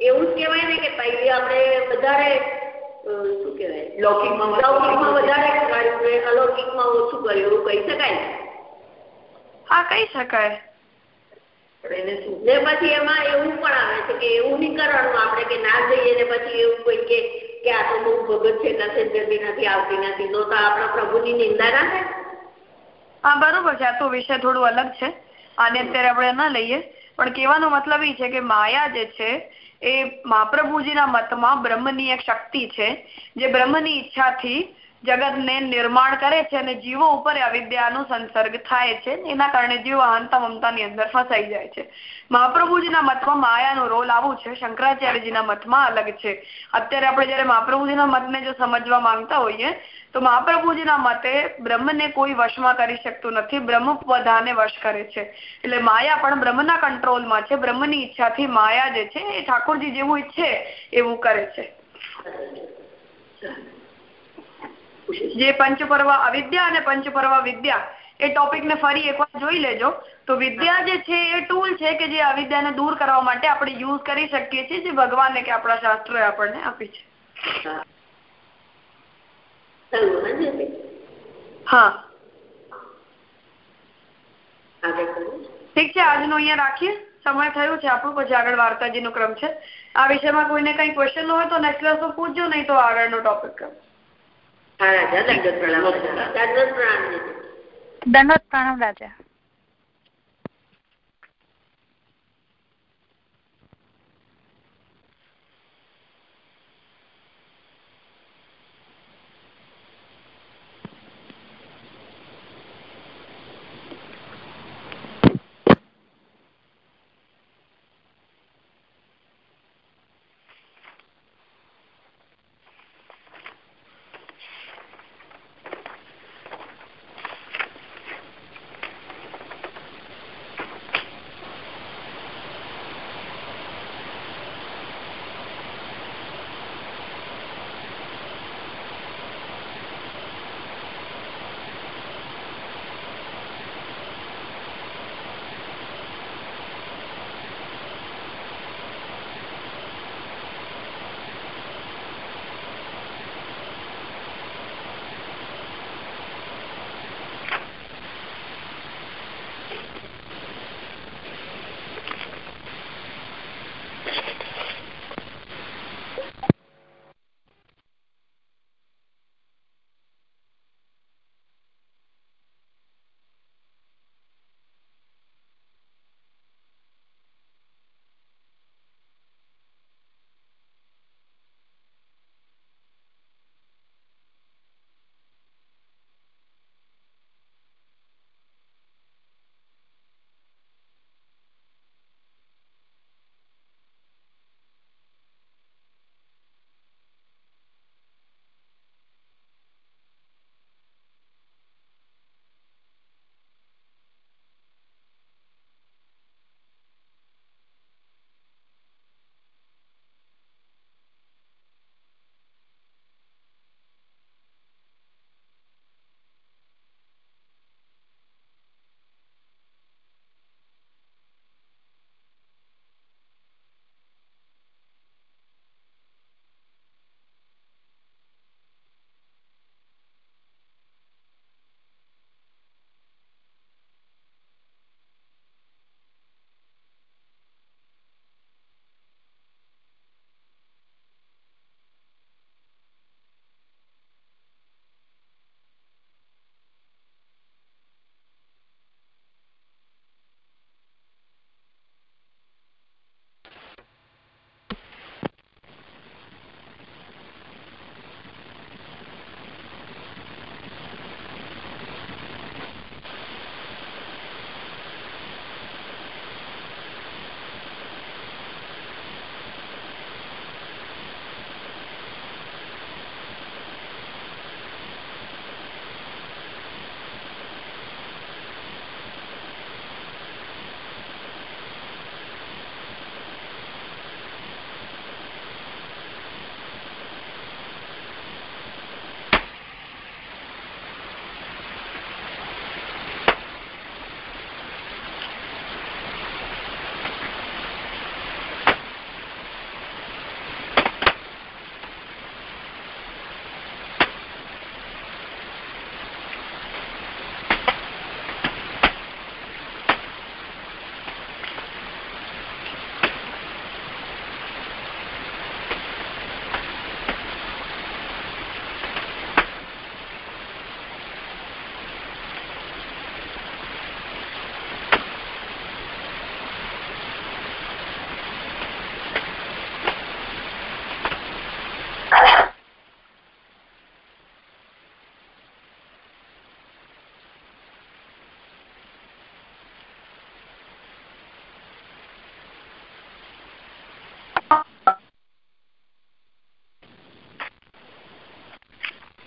એવું જ કહેવાય ને કે પહેલી આપણે વધારે શું કહેવાય? લૌકિકમાં લૌકિકમાં વધારે કર્યું ને અલૌકિકમાં ઓછું કર્યું એવું કહી શકાય? હા કહી શકાય. ને પછી એમાં એવું પણ આવે છે કે એવું નહીં કરવાનું આપણે કે ના જઈએ ને પછી એવું કોઈ કે કે આ તો બહુ ભગત છે નથી જલ્દી નથી આવતી નથી. તો તો આપણા પ્રભુની નિંદા ના થાય? હા, બરોબર છે. આ તો વિષય થોડું અલગ છે. આને અત્યારે આપણે ના લઈએ. પણ કહેવાનો મતલબ એ છે કે માયા જે છે, એ મહાપ્રભુજીના મતમાં બ્રહ્મની એક શક્તિ છે. જે બ્રહ્મની ઈચ્છાથી જગતને નિર્માણ કરે છે અને જીવો ઉપર અવિદ્યાનો સંસર્ગ થાય છે. એના કારણે જીવો અહંતા મમતાની અંદર ફસાઈ જાય છે. મહાપ્રભુજીના મતમાં માયાનો રોલ આવું છે. શંકરાચાર્યજીના મતમાં અલગ છે. અત્યારે આપણે જયારે મહાપ્રભુજીના મતને જો સમજવા માંગતા હોઈએ, તો મહાપ્રભુજીના મતે બ્રહ્મને કોઈ વશમાં કરી શકતું નથી. બ્રહ્મ બધાને વશ કરે છે. એટલે માયા પણ બ્રહ્મના કંટ્રોલમાં છે. બ્રહ્મની ઈચ્છાથી માયા જે છે એ ઠાકોરજી જેવું ઈચ્છે એવું કરે છે. જે પંચપર્વ અવિદ્યા અને પંચપર્વ વિદ્યા, એ ટોપિક ને ફરી એકવાર જોઈ લેજો. તો વિદ્યા જે છે, એ ટૂલ છે કે જે અવિદ્યાને દૂર કરવા માટે આપણે યુઝ કરી શકીએ છીએ, જે ભગવાને કે આપણા શાસ્ત્રોએ આપણને આપી છે. હા. ઠીક છે, આજનો અહીંયા રાખીએ. સમય થયો છે આપણું, પછી આગળ વાર્તાજીનો ક્રમ છે. આ વિષયમાં કોઈને કઈ ક્વેશ્ચન હોય તો નેક્સ્ટ પૂછજો, નહીં તો આગળનો ટોપિક દંડવત પ્રણામ રાજા.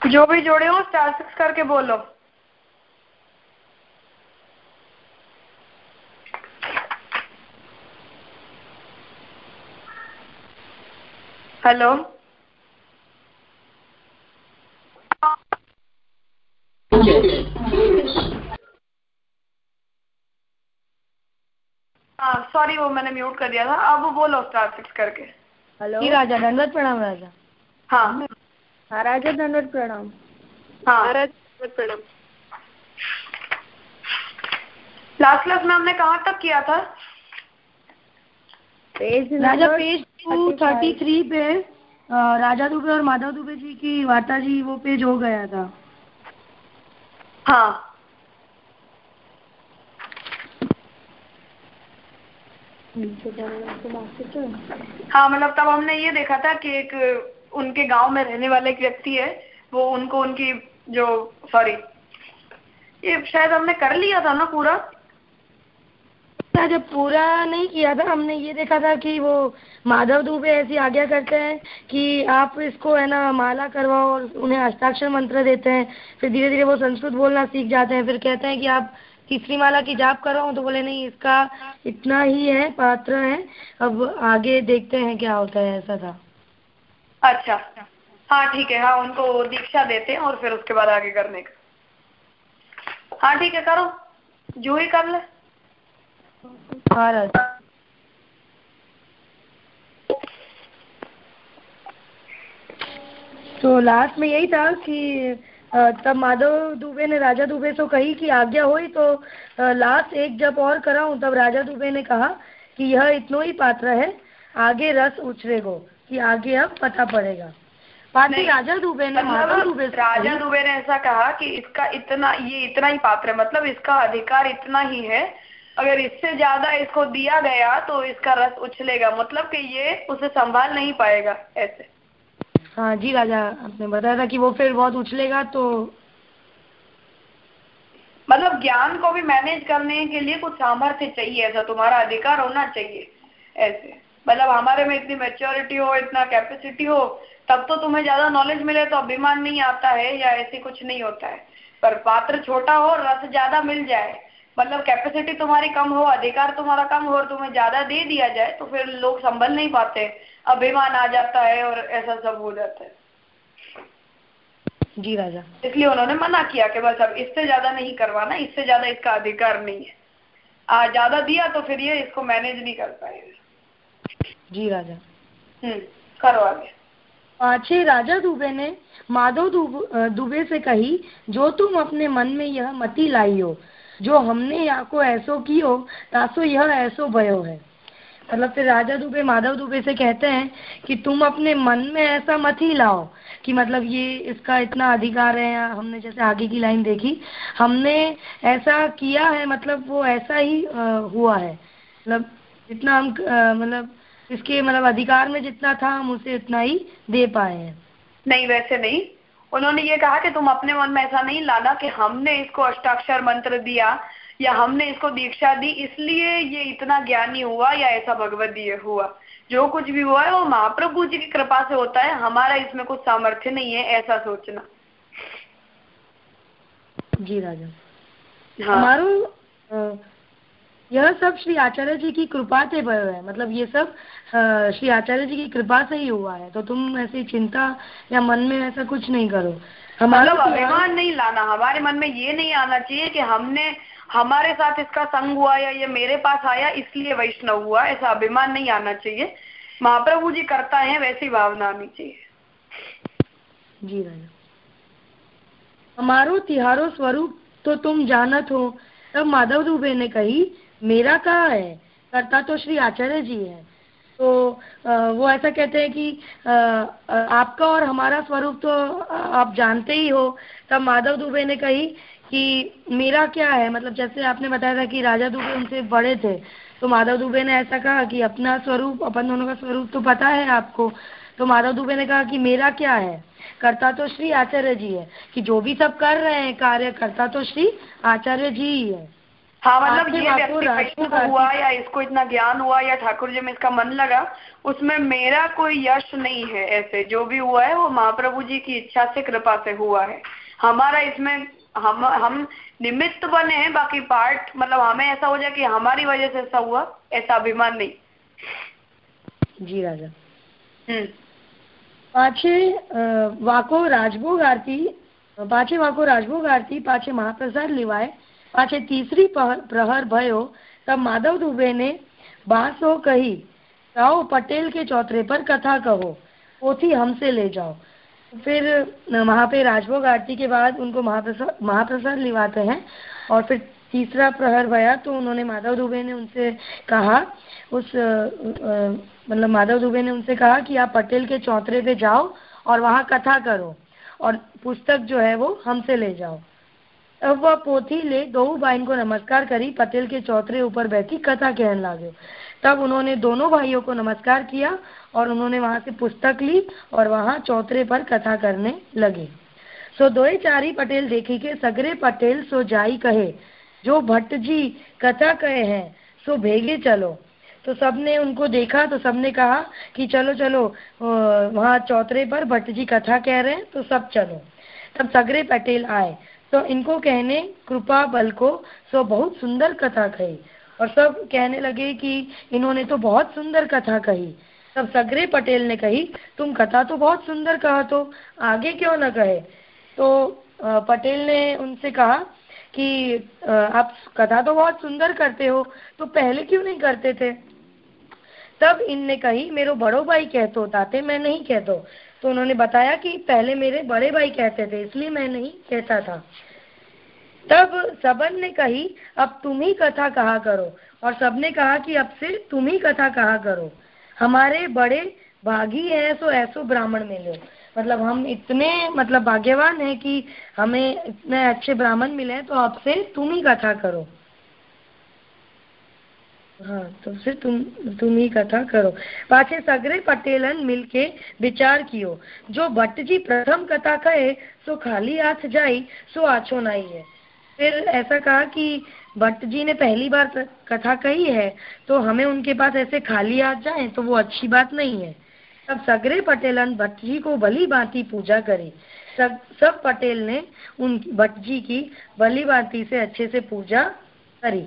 जो भी जोड़े हो स्टार सिक्स करके बोलो। हेलो। हाँ सॉरी वो मैंने म्यूट कर दिया था। अब बोलो स्टार सिक्स करके। हेलो राजा प्रणाम राजा। हाँ। हाँ राजा दंडवत प्रणाम। हाँ। महाराज प्रणाम। लास्ट क्लास में हमने कहाँ तक किया था? Page Raja page two thirty three पे राजा दुबे और माधव दुबे जी की वार्ता जी वो पेज हो गया था। हाँ। हाँ मतलब तब हमने ये देखा था कि एक उनके गाँव में रहने वाले एक व्यक्ति है, वो उनको उनकी जो सॉरी ये शायद हमने कर लिया था ना पूरा? जब पूरा नहीं किया था, हमने ये देखा था कि वो माधव दुबे ऐसी आज्ञा करते हैं कि आप इसको, है ना, माला करवाओ और उन्हें हस्ताक्षर मंत्र देते हैं। फिर धीरे धीरे वो संस्कृत बोलना सीख जाते हैं। फिर कहते हैं कि आप तीसरी माला की जाप करो तो बोले, नहीं, इसका इतना ही है, पात्र है। अब आगे देखते हैं क्या होता है, ऐसा था। अच्छा। हाँ ठीक है। हाँ उनको दीक्षा देते हैं और फिर उसके बाद आगे करने का। हाँ ठीक है, करो। जो ही कर ले। तो लास्ट में यही था कि तब माधव दुबे ने, राजा दुबे से कही कि आज्ञा हुई तो लास्ट एक जब और कराऊं, तब राजा दुबे ने कहा कि यह इतनो ही पात्र है, आगे रस उछरेगो कि आगे अब पता पड़ेगा। नहीं, राजा दुबे ने माधव दुबे राजा दुबे ने ऐसा कहा कि इसका इतना ये इतना ही पात्र है मतलब इसका अधिकार इतना ही है। अगर इससे ज़्यादा इसको दिया गया तो इसका रस उछलेगा मतलब कि ये उसे संभाल नहीं पाएगा ऐसे। हाँ जी राजा आपने बताया था कि वो फिर बहुत उछलेगा तो मतलब ज्ञान को भी मैनेज करने के लिए कुछ सामर्थ्य चाहिए ऐसा तुम्हारा अधिकार होना चाहिए ऐसे। मतलब हमारे में इतनी मेच्योरिटी हो इतना कैपेसिटी हो तब तो तुम्हें ज़्यादा नॉलेज मिले तो अभिमान नहीं आता है या ऐसे कुछ नहीं होता है। पर पात्र छोटा हो रस ज़्यादा मिल जाए मतलब कैपेसिटी तुम्हारी कम हो अधिकार तुम्हारा कम हो और तुम्हें ज़्यादा दे दिया जाए तो फिर लोग संभल नहीं पाते। अभिमान आ जाता है और ऐसा सब हो जाता है। जी राजा। इसलिए उन्होंने मना किया कि बस अब इससे ज़्यादा नहीं करवाना इससे ज़्यादा इसका अधिकार नहीं है। आ, ज़्यादा दिया तो फिर ये इसको मैनेज नहीं कर पाएगा। जी राजा। हम्म करो आगे। पाछे राजा दुबे ने माधव दुब- से कही जो तुम अपने मन में यह मती लाई हो जो हमने यहाँ को ऐसो कियो तासो यह ऐसो भयो है। मतलब फिर राजा दुबे माधव दुबे से कहते हैं कि तुम अपने मन में ऐसा मत ही लाओ कि मतलब ये इसका इतना अधिकार है या हमने जैसे आगे की लाइन देखी हमने ऐसा किया है मतलब वो ऐसा ही अ, हुआ है। मतलब जितना हम मतलब इसके मतलब अधिकार में जितना था हम उसे उतना ही दे पाए हैं। नहीं वैसे नहीं। उन्होंने ये कहा कि तुम अपने मन में ऐसा नहीं लाना कि हमने इसको अष्टाक्षर मंत्र दिया या हमने इसको दीक्षा दी इसलिए ये इतना ज्ञानी हुआ या ऐसा भगवत हुआ। जो कुछ भी हुआ है वो महाप्रभु जी की कृपा से होता है। हमारा इसमें कुछ सामर्थ्य नहीं है ऐसा सोचना। जी राजा। हाँ। हमारो यह सब श्री आचार्य जी की कृपा से भयो है। मतलब ये सब श्री आचार्य जी की कृपा से ही हुआ है। तो तुम ऐसी चिंता या मन में ऐसा कुछ नहीं करो। हमारा मतलब तो अभिमान नहीं लाना हमारे मन में ये नहीं आना चाहिए कि हमने हमारे साथ इसका संग हुआ या ये मेरे पास आया इसलिए वैष्णव हुआ। ऐसा अभिमान नहीं आना चाहिए। महाप्रभु जी करता है वैसी भावना आनी चाहिए। जी राजा हमारो तिहारो स्वरूप तो तुम जानत हो। तब माधव दुबे ने कही मेरा कहा है, करता तो श्री आचार्य जी है। तो वो ऐसा कहते हैं कि आपका और हमारा स्वरूप तो आप जानते ही हो। तब माधव दुबे ने कही कि मेरा क्या है? मतलब जैसे आपने बताया था कि राजा दुबे उनसे बड़े थे तो माधव दुबे ने ऐसा कहा कि अपना स्वरूप, अपन दोनों का स्वरूप तो पता है आपको। तो माधव दुबे ने कहा कि मेरा क्या है? करता तो श्री आचार्य जी है। कि जो भी सब कर रहे हैं कार्य, करता तो श्री आचार्य जी ही है। हाँ मतलब ये व्यक्ति हुआ या इसको इतना ज्ञान हुआ या ठाकुर जी में इसका मन लगा उसमें मेरा कोई यश नहीं है ऐसे। जो भी हुआ है वो महाप्रभु जी की इच्छा से कृपा से हुआ है। हमारा इसमें हम हम निमित्त बने हैं बाकी पार्ट मतलब हमें ऐसा हो जाए कि हमारी वजह से ऐसा हुआ ऐसा अभिमान नहीं। जी राजा। हम्म। पाछे वाको राजभोग आरती पाछे वाको राजभोग आरती पाछे महाप्रसाद लिवाए पाछे तीसरी प्रहर भयो तब माधव दुबे ने बासो कही, जाओ पटेल के चौतरे पर कथा कहो पोथी हमसे ले जाओ। फिर वहाँ पे राजभोग आरती के बाद उनको महाप्रसाद महाप्रसाद लिवाते हैं और फिर तीसरा प्रहर भया तो उन्होंने माधव दुबे ने उनसे कहा, उस मतलब माधव दुबे ने उनसे कहा कि आप पटेल के चौतरे पे जाओ और वहाँ कथा करो और पुस्तक जो है वो हमसे ले जाओ। वह पोथी ले दो भाई को नमस्कार करी, पटेल के चौथरे ऊपर बैठी कथा कहने लगे। तब उन्होंने दोनों भाइयों को नमस्कार किया और उन्होंने वहाँ से पुस्तक ली और वहाँ चौथरे पर कथा करने लगे। सो दो चारी पटेल देखी के सगरे पटेल सो जाई कहे, जो भट्ट जी कथा कहे हैं, सो भेगे चलो। तो सबने उनको देखा तो सबने कहा कि चलो चलो वहाँ चौतरे पर भट्ट जी कथा कह रहे हैं तो सब चलो। तब सगरे पटेल आए। तो इनको कहने कृपा बल को सो बहुत सुंदर कथा कही। और सब कहने लगे कि इन्होंने तो बहुत सुंदर कथा कही। तब सगरे पटेल ने कही, तुम कथा तो बहुत सुंदर कहा तो आगे क्यों न कहे? तो पटेल ने उनसे कहा कि आप कथा तो बहुत सुंदर करते हो तो पहले क्यों नहीं करते थे? तब इनने कही, मेरे बड़ो भाई कहते, ताते मैं नहीं कहता। तो उन्होंने बताया कि पहले मेरे बड़े भाई कहते थे, इसलिए मैं नहीं कहता था। तब सबन ने कही, अब तुम ही कथा कहा करो। और सबने कहा कि, अब से तुम ही कथा कहा करो। हमारे बड़े भागी है, सो ऐसो ब्राह्मण मिले। मतलब हम इतने मतलब भाग्यवान है कि हमें इतने अच्छे ब्राह्मण मिले हैं तो अब से तुम ही कथा करो। हाँ तो फिर तुम तुम ही कथा करो। पाछे सगरे पटेलन मिलके विचार कियो। जो भट्ट जी प्रथम कथा कहे, सो खाली हाथ जाई, सो आछो नहीं है। फिर ऐसा कहा कि भट्ट जी ने पहली बार कथा कही है तो हमें उनके पास ऐसे खाली हाथ जाए तो वो अच्छी बात नहीं है। तब सगरे पटेलन भट्ट जी को भली भांति पूजा करे। सब सब पटेल ने उन भट्ट जी की भली भांति से अच्छे से पूजा करी।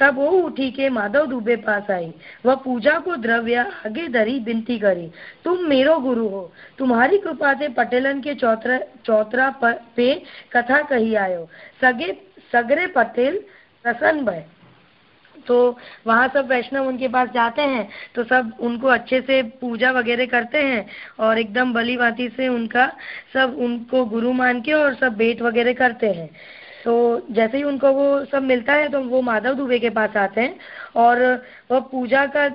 तब वो उठी के माधव दुबे पास आई। वह पूजा को द्रव्य आगे धरी बिनती करी। तुम मेरो गुरु हो। तुम्हारी कृपा से पटेलन के चौतरा चौतरा पे कथा कही आयो। सगे, सगरे पटेल प्रसन्न भय। तो वहाँ सब वैष्णव उनके पास जाते हैं। तो सब उनको अच्छे से पूजा वगैरह करते हैं और एकदम बली से उनका, सब उनको गुरु मान के और सब भेंट वगैरह करते हैं। तो जैसे ही उनको वो सब मिलता है तो वो माधव दुबे के पास आते हैं और वह पूजा का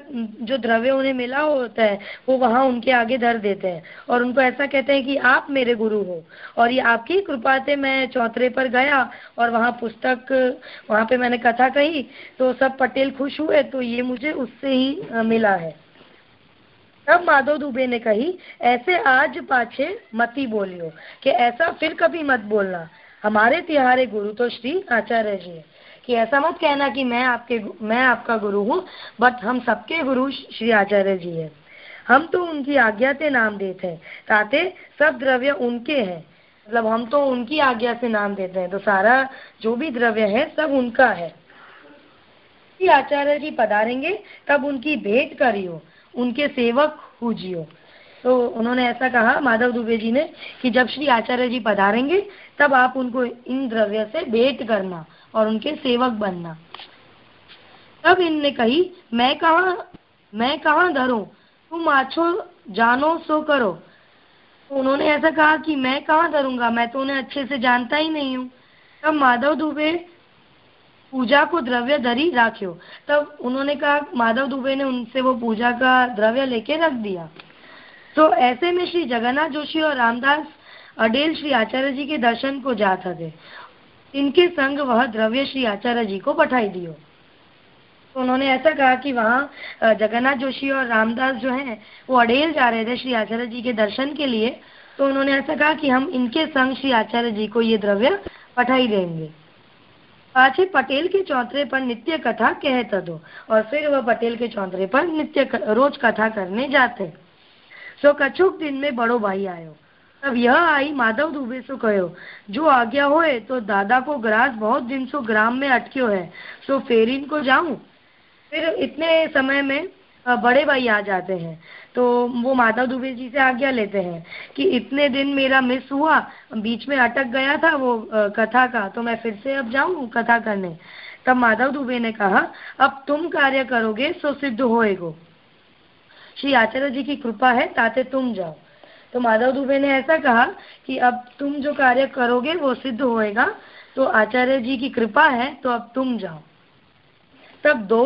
जो द्रव्य उन्हें मिला होता है, वो वहाँ उनके आगे धर देते हैं और उनको ऐसा कहते हैं कि आप मेरे गुरु हो और ये आपकी कृपा से मैं चौतरे पर गया और वहाँ पुस्तक, वहाँ पे मैंने कथा कही तो सब पटेल खुश हुए तो ये मुझे उससे ही मिला है। तब माधव दुबे ने कही, ऐसे आज पाछे मती बोलियो कि ऐसा फिर कभी मत बोलना। हमारे तिहारे गुरु तो श्री आचार्य जी है। कि ऐसा मत कहना कि मैं आपके मैं आपका गुरु हूँ बट हम सबके गुरु श्री आचार्य जी है। हम तो उनकी आज्ञा से नाम देते हैं, ताते सब द्रव्य उनके हैं। मतलब हम तो उनकी आज्ञा से नाम देते हैं तो सारा जो भी द्रव्य है, सब उनका है। आचार्य जी पधारेंगे, तब उनकी भेंट करियो, उनके सेवक पूजियो तो उन्होंने ऐसा कहा, माधव दुबे जी ने, कि जब श्री आचार्य जी पधारेंगे, तब आप उनको इन द्रव्य से भेंट करना और उनके सेवक बनना। तब इनने कही, मैं कहा मैं कहा धरू? तुम आछो, जानो, सो करो। तो उन्होंने ऐसा कहा कि, मैं कहाँ धरूँगा? मैं तो उन्हें अच्छे से जानता ही नहीं हूँ। तब माधव दुबे पूजा को द्रव्य धरी राख्यो। तब उन्होंने कहा, माधव दुबे ने उनसे वो पूजा का द्रव्य लेके रख दिया। तो ऐसे में श्री जगन्नाथ जोशी और रामदास अडेल श्री आचार्य जी के दर्शन को जाता थे इनके संग वह द्रव्य श्री आचार्य जी को पठाई दियो। तो उन्होंने ऐसा कहा कि वहाँ जगन्नाथ जोशी और रामदास जो हैं, वो अडेल जा रहे थे श्री आचार्य जी के दर्शन के लिए। तो उन्होंने ऐसा कहा कि हम इनके संग श्री आचार्य जी को ये द्रव्य पठाई देंगे। पाछे पटेल के चौतरे पर नित्य कथा कहता दो, और फिर वह पटेल के चौतरे पर नित्य रोज कथा करने जाते। सो कछुक दिन में बड़ो भाई आयो। तब यह आई, माधव दुबे सो कहो जो आज्ञा होए तो दादा को ग्रास बहुत दिन सो ग्राम में अटक्यो है, सो फेर इनको जाऊँ? फिर इतने समय में बड़े भाई आ जाते हैं। तो वो माधव दुबे जी से आज्ञा लेते हैं कि इतने दिन मेरा मिस हुआ, बीच में अटक गया था वो कथा का तो मैं फिर से अब जाऊँ कथा करने? तब माधव दुबे ने कहा, अब तुम कार्य करोगे, सो सिद्ध होएगो। श्री आचार्य जी की कृपा है, ताते तुम जाओ। तो माधव दुबे ने ऐसा कहा कि अब तुम जो कार्य करोगे, वो सिद्ध होएगा। तो आचार्य जी की कृपा है तो अब तुम जाओ। तब दो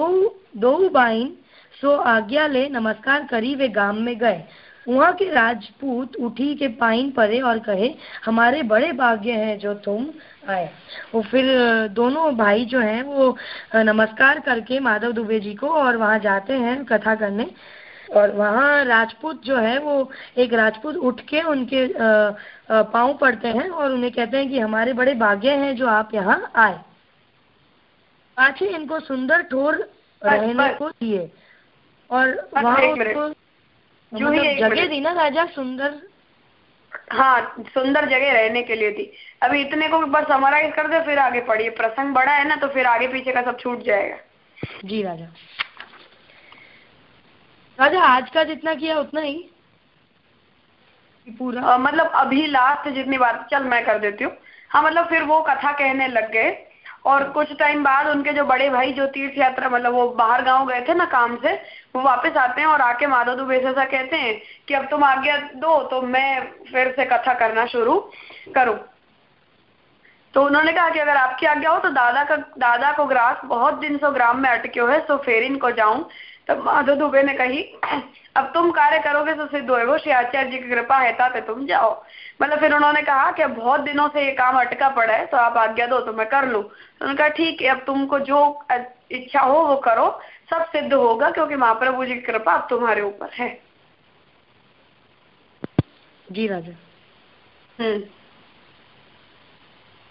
दो बाइन सो आज्ञा ले, नमस्कार करी, वे गाँव में गए। वहाँ के राजपूत उठी के पाइन परे और कहे, हमारे बड़े भाग्य हैं जो तुम आए। वो फिर, दोनों भाई जो हैं, वो नमस्कार करके माधव दुबे जी को और वहाँ जाते हैं कथा करने। और वहाँ राजपूत जो है वो एक राजपूत उठ के उनके पाँव पड़ते हैं और उन्हें कहते हैं कि हमारे बड़े भाग्य हैं जो आप यहाँ आए। पाछे इनको सुंदर ठोर रहने को दिए। और वहाँ उसको मतलब जगह दी ना राजा सुंदर। हाँ सुंदर जगह रहने के लिए थी अभी इतने को बस समराइज कर दे फिर आगे पढ़िए। प्रसंग बड़ा है ना तो फिर आगे पीछे का सब छूट जाएगा। जी राजा। राजा आज का जितना किया उतना ही? पूरा? आ, मतलब अभी लास्ट जितनी बात चल मैं कर देती हूँ। हाँ मतलब फिर वो कथा कहने लग गए। और कुछ टाइम बाद उनके जो बड़े भाई जो तीर्थ यात्रा मतलब वो बाहर गाँव गए थे ना काम से वो वापस आते हैं और आके माधव दुबे से कहते हैं कि अब तुम आज्ञा दो तो मैं फिर से कथा करना शुरू करूँ। तो उन्होंने कहा कि अगर आपकी आज्ञा हो तो दादा का दादा को ग्रास बहुत दिन सो ग्राम में अटक्यो है सो फेर इनको जाऊँ। तब माधव दुबे ने कही अब तुम कार्य करोगे तो सिद्ध होएगो श्री आचार्य जी की कृपा है ताते तुम जाओ। मतलब फिर उन्होंने कहा कि बहुत दिनों से ये काम अटका पड़ा है तो आप आज्ञा दो तो मैं कर लू। तो उन्होंने कहा ठीक है अब तुमको जो इच्छा हो वो करो। सब सिद्ध होगा क्योंकि महाप्रभु जी की कृपा अब तुम्हारे ऊपर है। जी राजा। हम्म।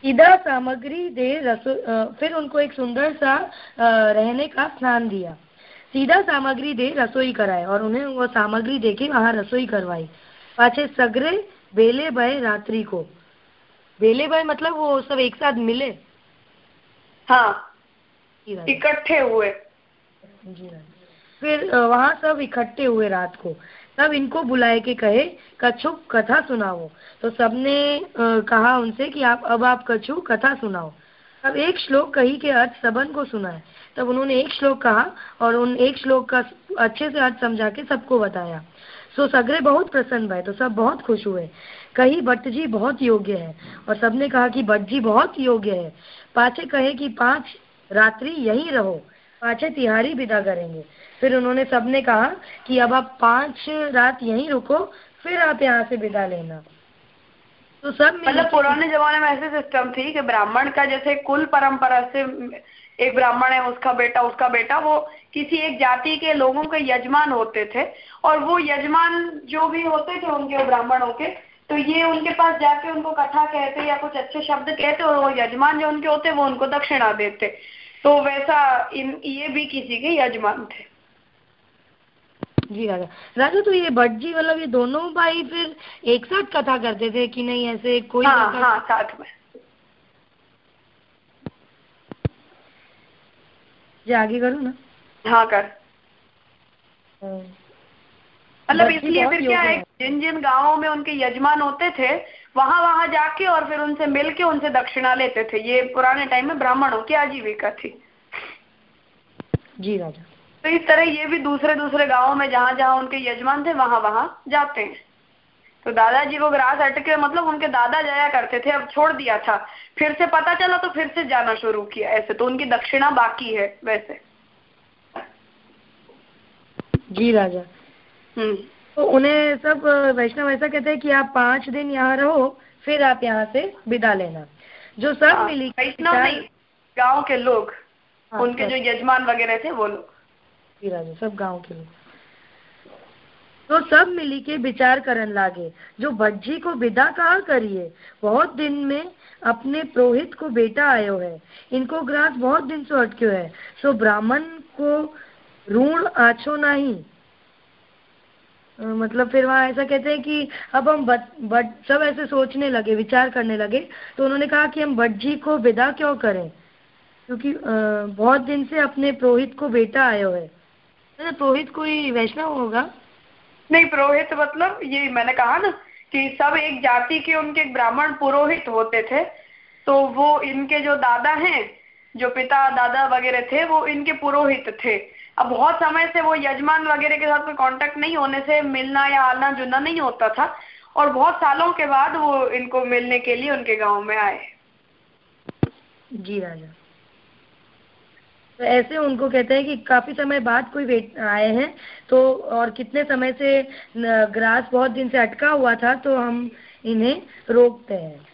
सीधा सामग्री दे रसो फिर उनको एक सुंदर सा रहने का स्थान दिया। सीधा सामग्री दे रसोई कराए और उन्हें वो सामग्री देके वहाँ रसोई करवाई। पाछे सगरे बेले भय रात्रि को। बेले भय मतलब वो सब एक साथ मिले? हाँ। इकट्ठे हुए। जी फिर वहाँ सब इकट्ठे हुए रात को। तब इनको बुलाए के कहे कछु कथा सुनाओ। तो सबने कहा उनसे कि आप अब आप कछु कथा सुनाओ। अब एक श्लोक कही के अर्थ सबन को सुनाए। तब उन्होंने एक श्लोक कहा और उन एक श्लोक का अच्छे से अर्थ समझा के सबको बताया। सो सगरे बहुत प्रसन्न भाई तो सब बहुत खुश हुए। कही भट्ट जी बहुत योग्य है और सबने कहा कि भट्ट जी बहुत योग्य है। पाछे कहे कि पाँच रात्रि यहीं रहो, पाछे तिहारी विदा करेंगे। फिर उन्होंने सबने कहा कि अब आप पाँच रात यहीं रुको, फिर आप यहाँ से विदा लेना। तो सब मतलब पुराने जमाने में ऐसे सिस्टम थी कि ब्राह्मण का जैसे कुल परंपरा से एक ब्राह्मण है उसका बेटा उसका बेटा वो किसी एक जाति के लोगों के यजमान होते थे और वो यजमान जो भी होते थे उनके ब्राह्मणों के तो ये उनके पास जाके उनको कथा कहते या कुछ अच्छे शब्द कहते और वो यजमान जो उनके होते वो उनको दक्षिणा देते। तो वैसा इन ये भी किसी के यजमान थे। जी राजा। राजा तो ये भट्ट जी मतलब ये दोनों भाई फिर एक साथ कथा करते थे कि नहीं ऐसे कोई हाँ, हाँ, साथ में। जी आगे करूँ ना। हाँ कर। हाँ। मतलब इसलिए फिर क्या है जिन जिन गाँवों में उनके यजमान होते थे वहाँ वहाँ जाके और फिर उनसे मिल के उनसे दक्षिणा लेते थे। ये पुराने टाइम में ब्राह्मणों की आजीविका थी। जी राजा। तो इस तरह ये भी दूसरे दूसरे गाँवों में जहाँ जहाँ उनके यजमान थे वहाँ वहाँ जाते हैं। तो दादाजी वो ग्रास अटके मतलब उनके दादा जाया करते थे अब छोड़ दिया था। फिर से पता चला तो फिर से जाना शुरू किया ऐसे तो उनकी दक्षिणा बाकी है वैसे। जी राजा। हम्म। तो उन्हें सब वैष्णव ऐसा कहते हैं कि आप पाँच दिन यहाँ रहो फिर आप यहाँ से विदा लेना। जो सब हाँ, मिली वैष्णव नहीं गाँव के लोग हाँ, उनके जो यजमान वगैरह थे वो लोग। जी राजा सब गाँव के लोग। तो सब मिली के विचार करन लागे। जो भट्ट को विदा कहा करिए? बहुत दिन में अपने पुरोहित को बेटा आयो है। इनको ग्रास बहुत दिन से अटक्यो है। सो ब्राह्मण को ऋण आछो नहीं। मतलब फिर वहाँ ऐसा कहते हैं कि अब हम बट बट सब ऐसे सोचने लगे, विचार करने लगे। तो उन्होंने कहा कि हम भट्ट जी को विदा क्यों करें? क्योंकि बहुत दिन से अपने पुरोहित को बेटा आयो है। पुरोहित कोई वैष्णव होगा? नहीं, पुरोहित मतलब ये मैंने कहा ना कि सब एक जाति के उनके ब्राह्मण पुरोहित होते थे तो वो इनके जो दादा हैं, जो पिता, दादा वगैरह थे, वो इनके पुरोहित थे। अब बहुत समय से वो यजमान वगैरह के साथ कोई कांटेक्ट नहीं होने से मिलना या आना जुलना नहीं होता था, और बहुत सालों के बाद वो इनको मिलने के लिए उनके गाँव में आए। जी राजा। तो ऐसे उनको कहते हैं कि काफ़ी समय बाद कोई वेट आए हैं तो और कितने समय से ग्रास बहुत दिन से अटका हुआ था तो हम इन्हें रोकते हैं।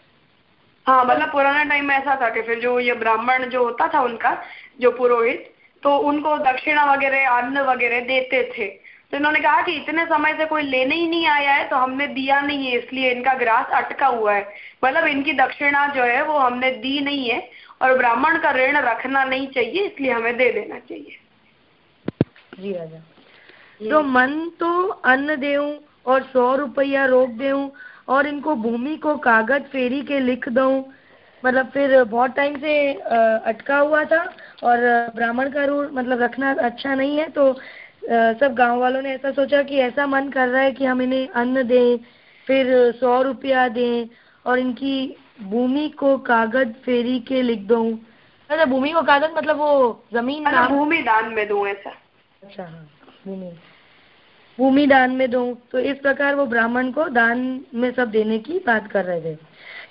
हाँ मतलब पुराना टाइम में ऐसा था कि फिर जो ये ब्राह्मण जो होता था उनका, जो पुरोहित तो उनको दक्षिणा वगैरह, अन्न वगैरह देते थे। तो इन्होंने कहा कि इतने समय से कोई लेने ही नहीं आया है तो हमने दिया नहीं है, इसलिए इनका ग्रास अटका हुआ है। मतलब इनकी दक्षिणा जो है, वो हमने दी नहीं है। और ब्राह्मण का ऋण रखना नहीं चाहिए इसलिए हमें दे देना चाहिए। जी राजा। तो मन तो अन्न दे और सौ रुपया रोक दे और इनको भूमि को कागज़ फेरी के लिख दू। मतलब फिर बहुत टाइम से अटका हुआ था और ब्राह्मण का रूल मतलब रखना अच्छा नहीं है तो सब गाँव वालों ने ऐसा सोचा कि ऐसा मन कर रहा है कि हम इन्हें अन्न दें फिर सौ रुपया दें और इनकी भूमि को कागज़ फेरी के लिख दो। अच्छा भूमि को कागज़ मतलब वो ज़मीन भूमि दान में दू ऐसा। अच्छा हाँ भूमि। भूमि दान में दो। तो इस प्रकार वो ब्राह्मण को दान में सब देने की बात कर रहे थे।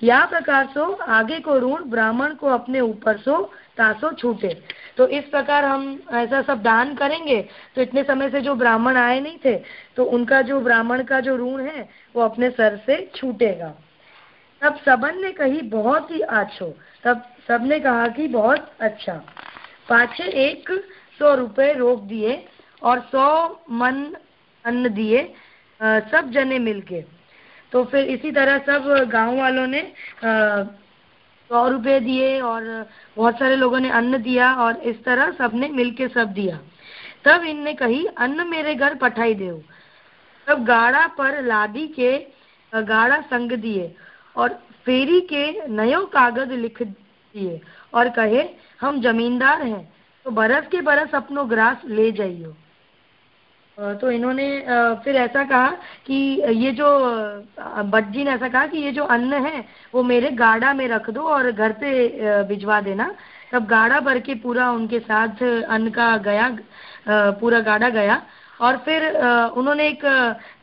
या प्रकार सो आगे को ऋण ब्राह्मण को अपने ऊपर सो तासो छूटे। तो इस प्रकार हम ऐसा सब दान करेंगे। तो इतने समय से जो ब्राह्मण आए नहीं थे तो उनका जो ब्राह्मण का जो ऋण है वो अपने सर से छूटेगा। तब सबन ने कही, बहुत ही आछो। तब सबने कहा कि, बहुत अच्छा। पाछे एक सौ रुपए रोक दिए और सौ मन अन्न दिए सब जने मिलके। तो फिर इसी तरह सब गाँव वालों ने सौ रुपये दिए और बहुत सारे लोगों ने अन्न दिया और इस तरह सबने मिलके सब दिया। तब इनने कही, अन्न मेरे घर पठाई दे तब गाड़ा पर लादी के गाड़ा संग दिए और फेरी के नयो कागज़ लिख दिए और कहे, हम जमींदार हैं तो बरस के बरस अपनो ग्रास ले जाइयो। तो इन्होंने फिर ऐसा कहा कि ये जो बज्जी ने ऐसा कहा कि ये जो अन्न है, वो मेरे गाड़ा में रख दो और घर पे भिजवा देना। तब गाड़ा भर के पूरा उनके साथ अन्न का गया पूरा गाड़ा गया। और फिर उन्होंने एक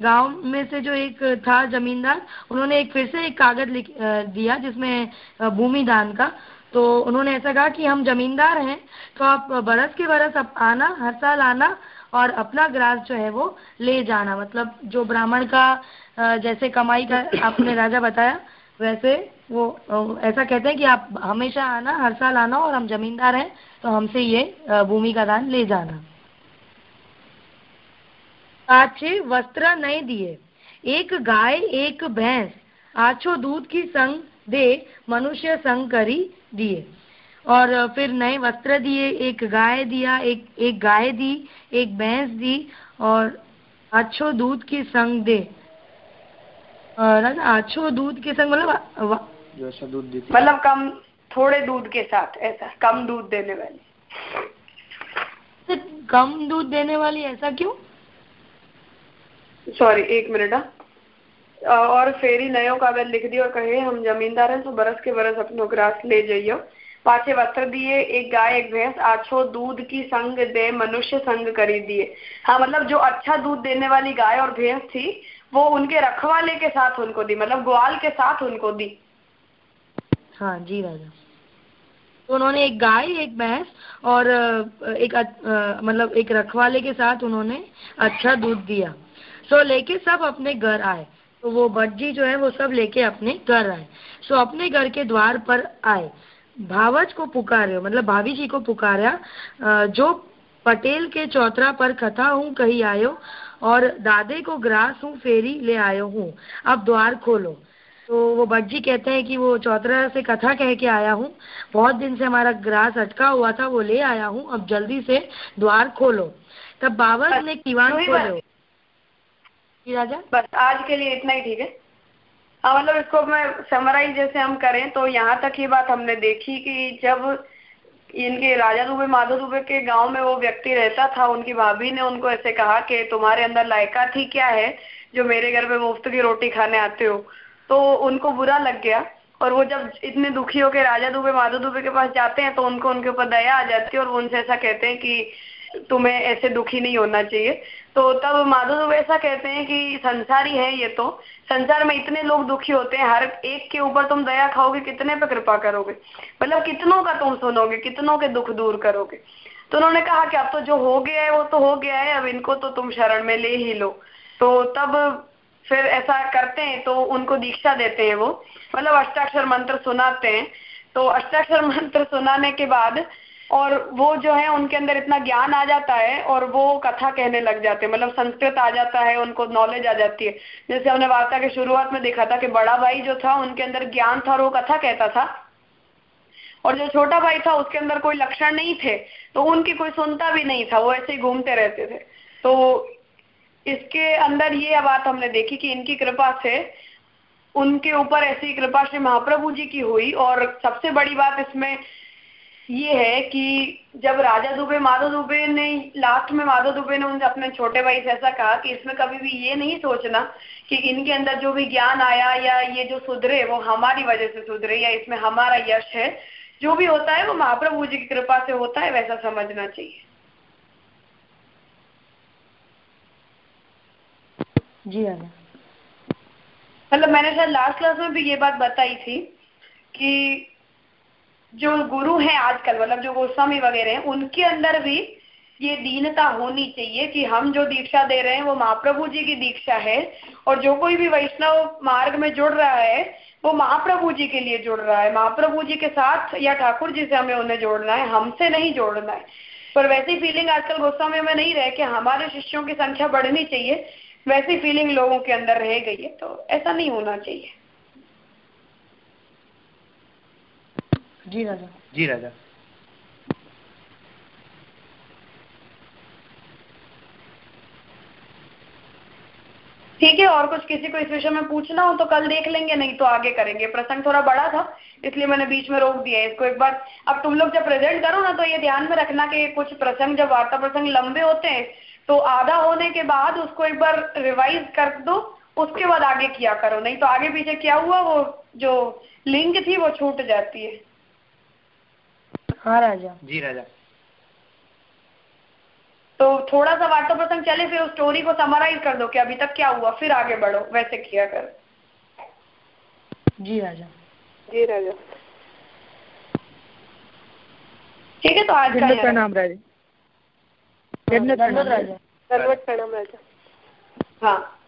गाँव में से जो एक था जमींदार, उन्होंने एक फिर से एक कागज़ लिख दिया जिसमें भूमि दान का। तो उन्होंने ऐसा कहा कि हम जमींदार हैं तो आप बरस के बरस अब आना, हर साल आना और अपना ग्रास जो है वो ले जाना। मतलब जो ब्राह्मण का जैसे कमाई का आपने राजा बताया, वैसे वो ऐसा कहते हैं कि आप हमेशा आना, हर साल आना और हम जमींदार हैं तो हमसे ये भूमि का दान ले जाना। पाछे वस्त्र नहीं दिए। एक गाय एक भैंस आछो दूध की संग दे मनुष्य संग करी दिए। और फिर नए वस्त्र दिए एक गाय दिया एक एक गाय दी एक भैंस दी और अच्छो दूध की संग दे। और अच्छो दूध के संग मतलब मतलब कम थोड़े दूध के साथ ऐसा कम दूध देने वाली। कम दूध देने वाली ऐसा क्यों? सॉरी एक मिनट और फेरी नयो का कागज़ लिख दियो कहे, हम जमींदार हैं तो बरस के बरस अपनो ग्रास ले जाइयो। पाछे वस्त्र दिए, एक गाय, एक भैंस, आछो दूध की संग दे, मनुष्य संग करी दिए। हाँ मतलब जो अच्छा दूध देने वाली गाय और भैंस थी, वो उनके रखवाले के साथ उनको दी मतलब ग्वाल के साथ उनको दी। हाँ जी राजा। तो उन्होंने एक गाय, एक भैंस और एक मतलब एक रखवाले के साथ उन्होंने अच्छा दूध दिया। सो लेके सब अपने घर आए। तो वो बज्जी जो है वो सब लेके अपने घर आए। सो अपने घर के द्वार पर आए। भावज को पुकार्यो मतलब भाभी जी को पुकारा जो पटेल के चौतरा पर कथा हूँ कही आयो और दादे को ग्रास हूँ फेरी ले आयो हूँ। अब द्वार खोलो। तो वो भट्ट जी कहते हैं कि वो चौतरा से कथा कह के आया हूँ। बहुत दिन से हमारा ग्रास अटका हुआ था वो ले आया हूँ। अब जल्दी से द्वार खोलो। तब बाबर ने किवान खोलो। राजा। बस, आज के लिए इतना ही, ठीक है? हाँ मतलब इसको मैं समराइज जैसे हम करें तो यहाँ तक ये बात हमने देखी कि जब इनके राजा दुबे, माधव दुबे के गाँव में वो व्यक्ति रहता था, उनकी भाभी ने उनको ऐसे कहा कि तुम्हारे अंदर लायका थी क्या है, जो मेरे घर में मुफ़्त की रोटी खाने आते हो? तो उनको बुरा लग गया, और वो जब इतने दुखी होकर राजा दुबे, माधव दुबे के पास जाते हैं तो उनको उनके ऊपर दया आ जाती है, और उनसे ऐसा कहते हैं कि तुम्हें ऐसे दुखी नहीं होना चाहिए। तो तब माधव दुबे ऐसा कहते हैं कि संसारी है ये तो। संसार में इतने लोग दुखी होते हैं, हर एक के ऊपर तुम दया खाओगे, कितने पे कृपा करोगे? मतलब कितनों का तुम सुनोगे, कितनों के दुख दूर करोगे? तो उन्होंने कहा कि अब तो जो हो गया है, वो तो हो गया है, अब इनको तो तुम शरण में ले ही लो। तो तब फिर ऐसा करते हैं तो उनको दीक्षा देते हैं वो। मतलब अष्टाक्षर मंत्र सुनाते हैं। तो अष्टाक्षर मंत्र सुनाने के बाद और वो जो है, उनके अंदर इतना ज्ञान आ जाता है और वो कथा कहने लग जाते हैं। मतलब संस्कृत आ जाता है, उनको नॉलेज आ जाती है। जैसे हमने वार्ता के शुरुआत में देखा था कि बड़ा भाई जो था, उनके अंदर ज्ञान था और वो कथा कहता था। और जो छोटा भाई था, उसके अंदर कोई लक्षण नहीं थे तो उनकी कोई सुनता भी नहीं था, वो ऐसे ही घूमते रहते थे। तो इसके अंदर ये बात हमने देखी कि इनकी कृपा से उनके ऊपर ऐसी कृपा श्री महाप्रभु जी की हुई और सबसे बड़ी बात इसमें ये है कि जब राजा दुबे माधव दुबे ने लास्ट में माधव दुबे ने उनसे अपने छोटे भाई से ऐसा कहा कि इसमें कभी भी ये नहीं सोचना कि इनके अंदर जो भी ज्ञान आया या ये जो सुधरे वो हमारी वजह से सुधरे या इसमें हमारा यश है। जो भी होता है वो महाप्रभु जी की कृपा से होता है वैसा समझना चाहिए। जी मतलब मैंने शायद लास्ट क्लास में भी ये बात बताई थी कि जो गुरु हैं आजकल मतलब जो गोस्वामी वगैरह हैं, उनके अंदर भी ये दीनता होनी चाहिए कि हम जो दीक्षा दे रहे हैं, वो महाप्रभु जी की दीक्षा है और जो कोई भी वैष्णव मार्ग में जुड़ रहा है, वो महाप्रभु जी के लिए जुड़ रहा है। महाप्रभु जी के साथ या ठाकुर जी से हमें उन्हें जोड़ना है, हमसे नहीं जोड़ना है। पर वैसी फीलिंग आजकल गोस्वामी में नहीं रहे कि हमारे शिष्यों की संख्या बढ़नी चाहिए, वैसी फीलिंग लोगों के अंदर रह गई है तो ऐसा नहीं होना चाहिए। जी राजा। जी राजा। ठीक है और कुछ किसी को इस विषय में पूछना हो तो कल देख लेंगे नहीं तो आगे करेंगे। प्रसंग थोड़ा बड़ा था इसलिए मैंने बीच में रोक दिया है इसको एक बार। अब तुम लोग जब प्रेजेंट करो ना तो ये ध्यान में रखना कि कुछ प्रसंग जब वार्ता प्रसंग लंबे होते हैं तो आधा होने के बाद उसको एक बार रिवाइज कर दो उसके बाद आगे किया करो। नहीं तो आगे पीछे क्या हुआ वो जो लिंक थी वो छूट जाती है। हाँ राजा। जी राजा। तो थोड़ा सा वार्ता प्रसंग चले फिर उस स्टोरी को समराइज कर दो कि अभी तक क्या हुआ फिर आगे बढ़ो वैसे किया करो। जी राजा। जी राजा। ठीक है तो आज का प्रणाम राजा। धन्यवाद राजा। दंडवत प्रणाम राजा। हाँ।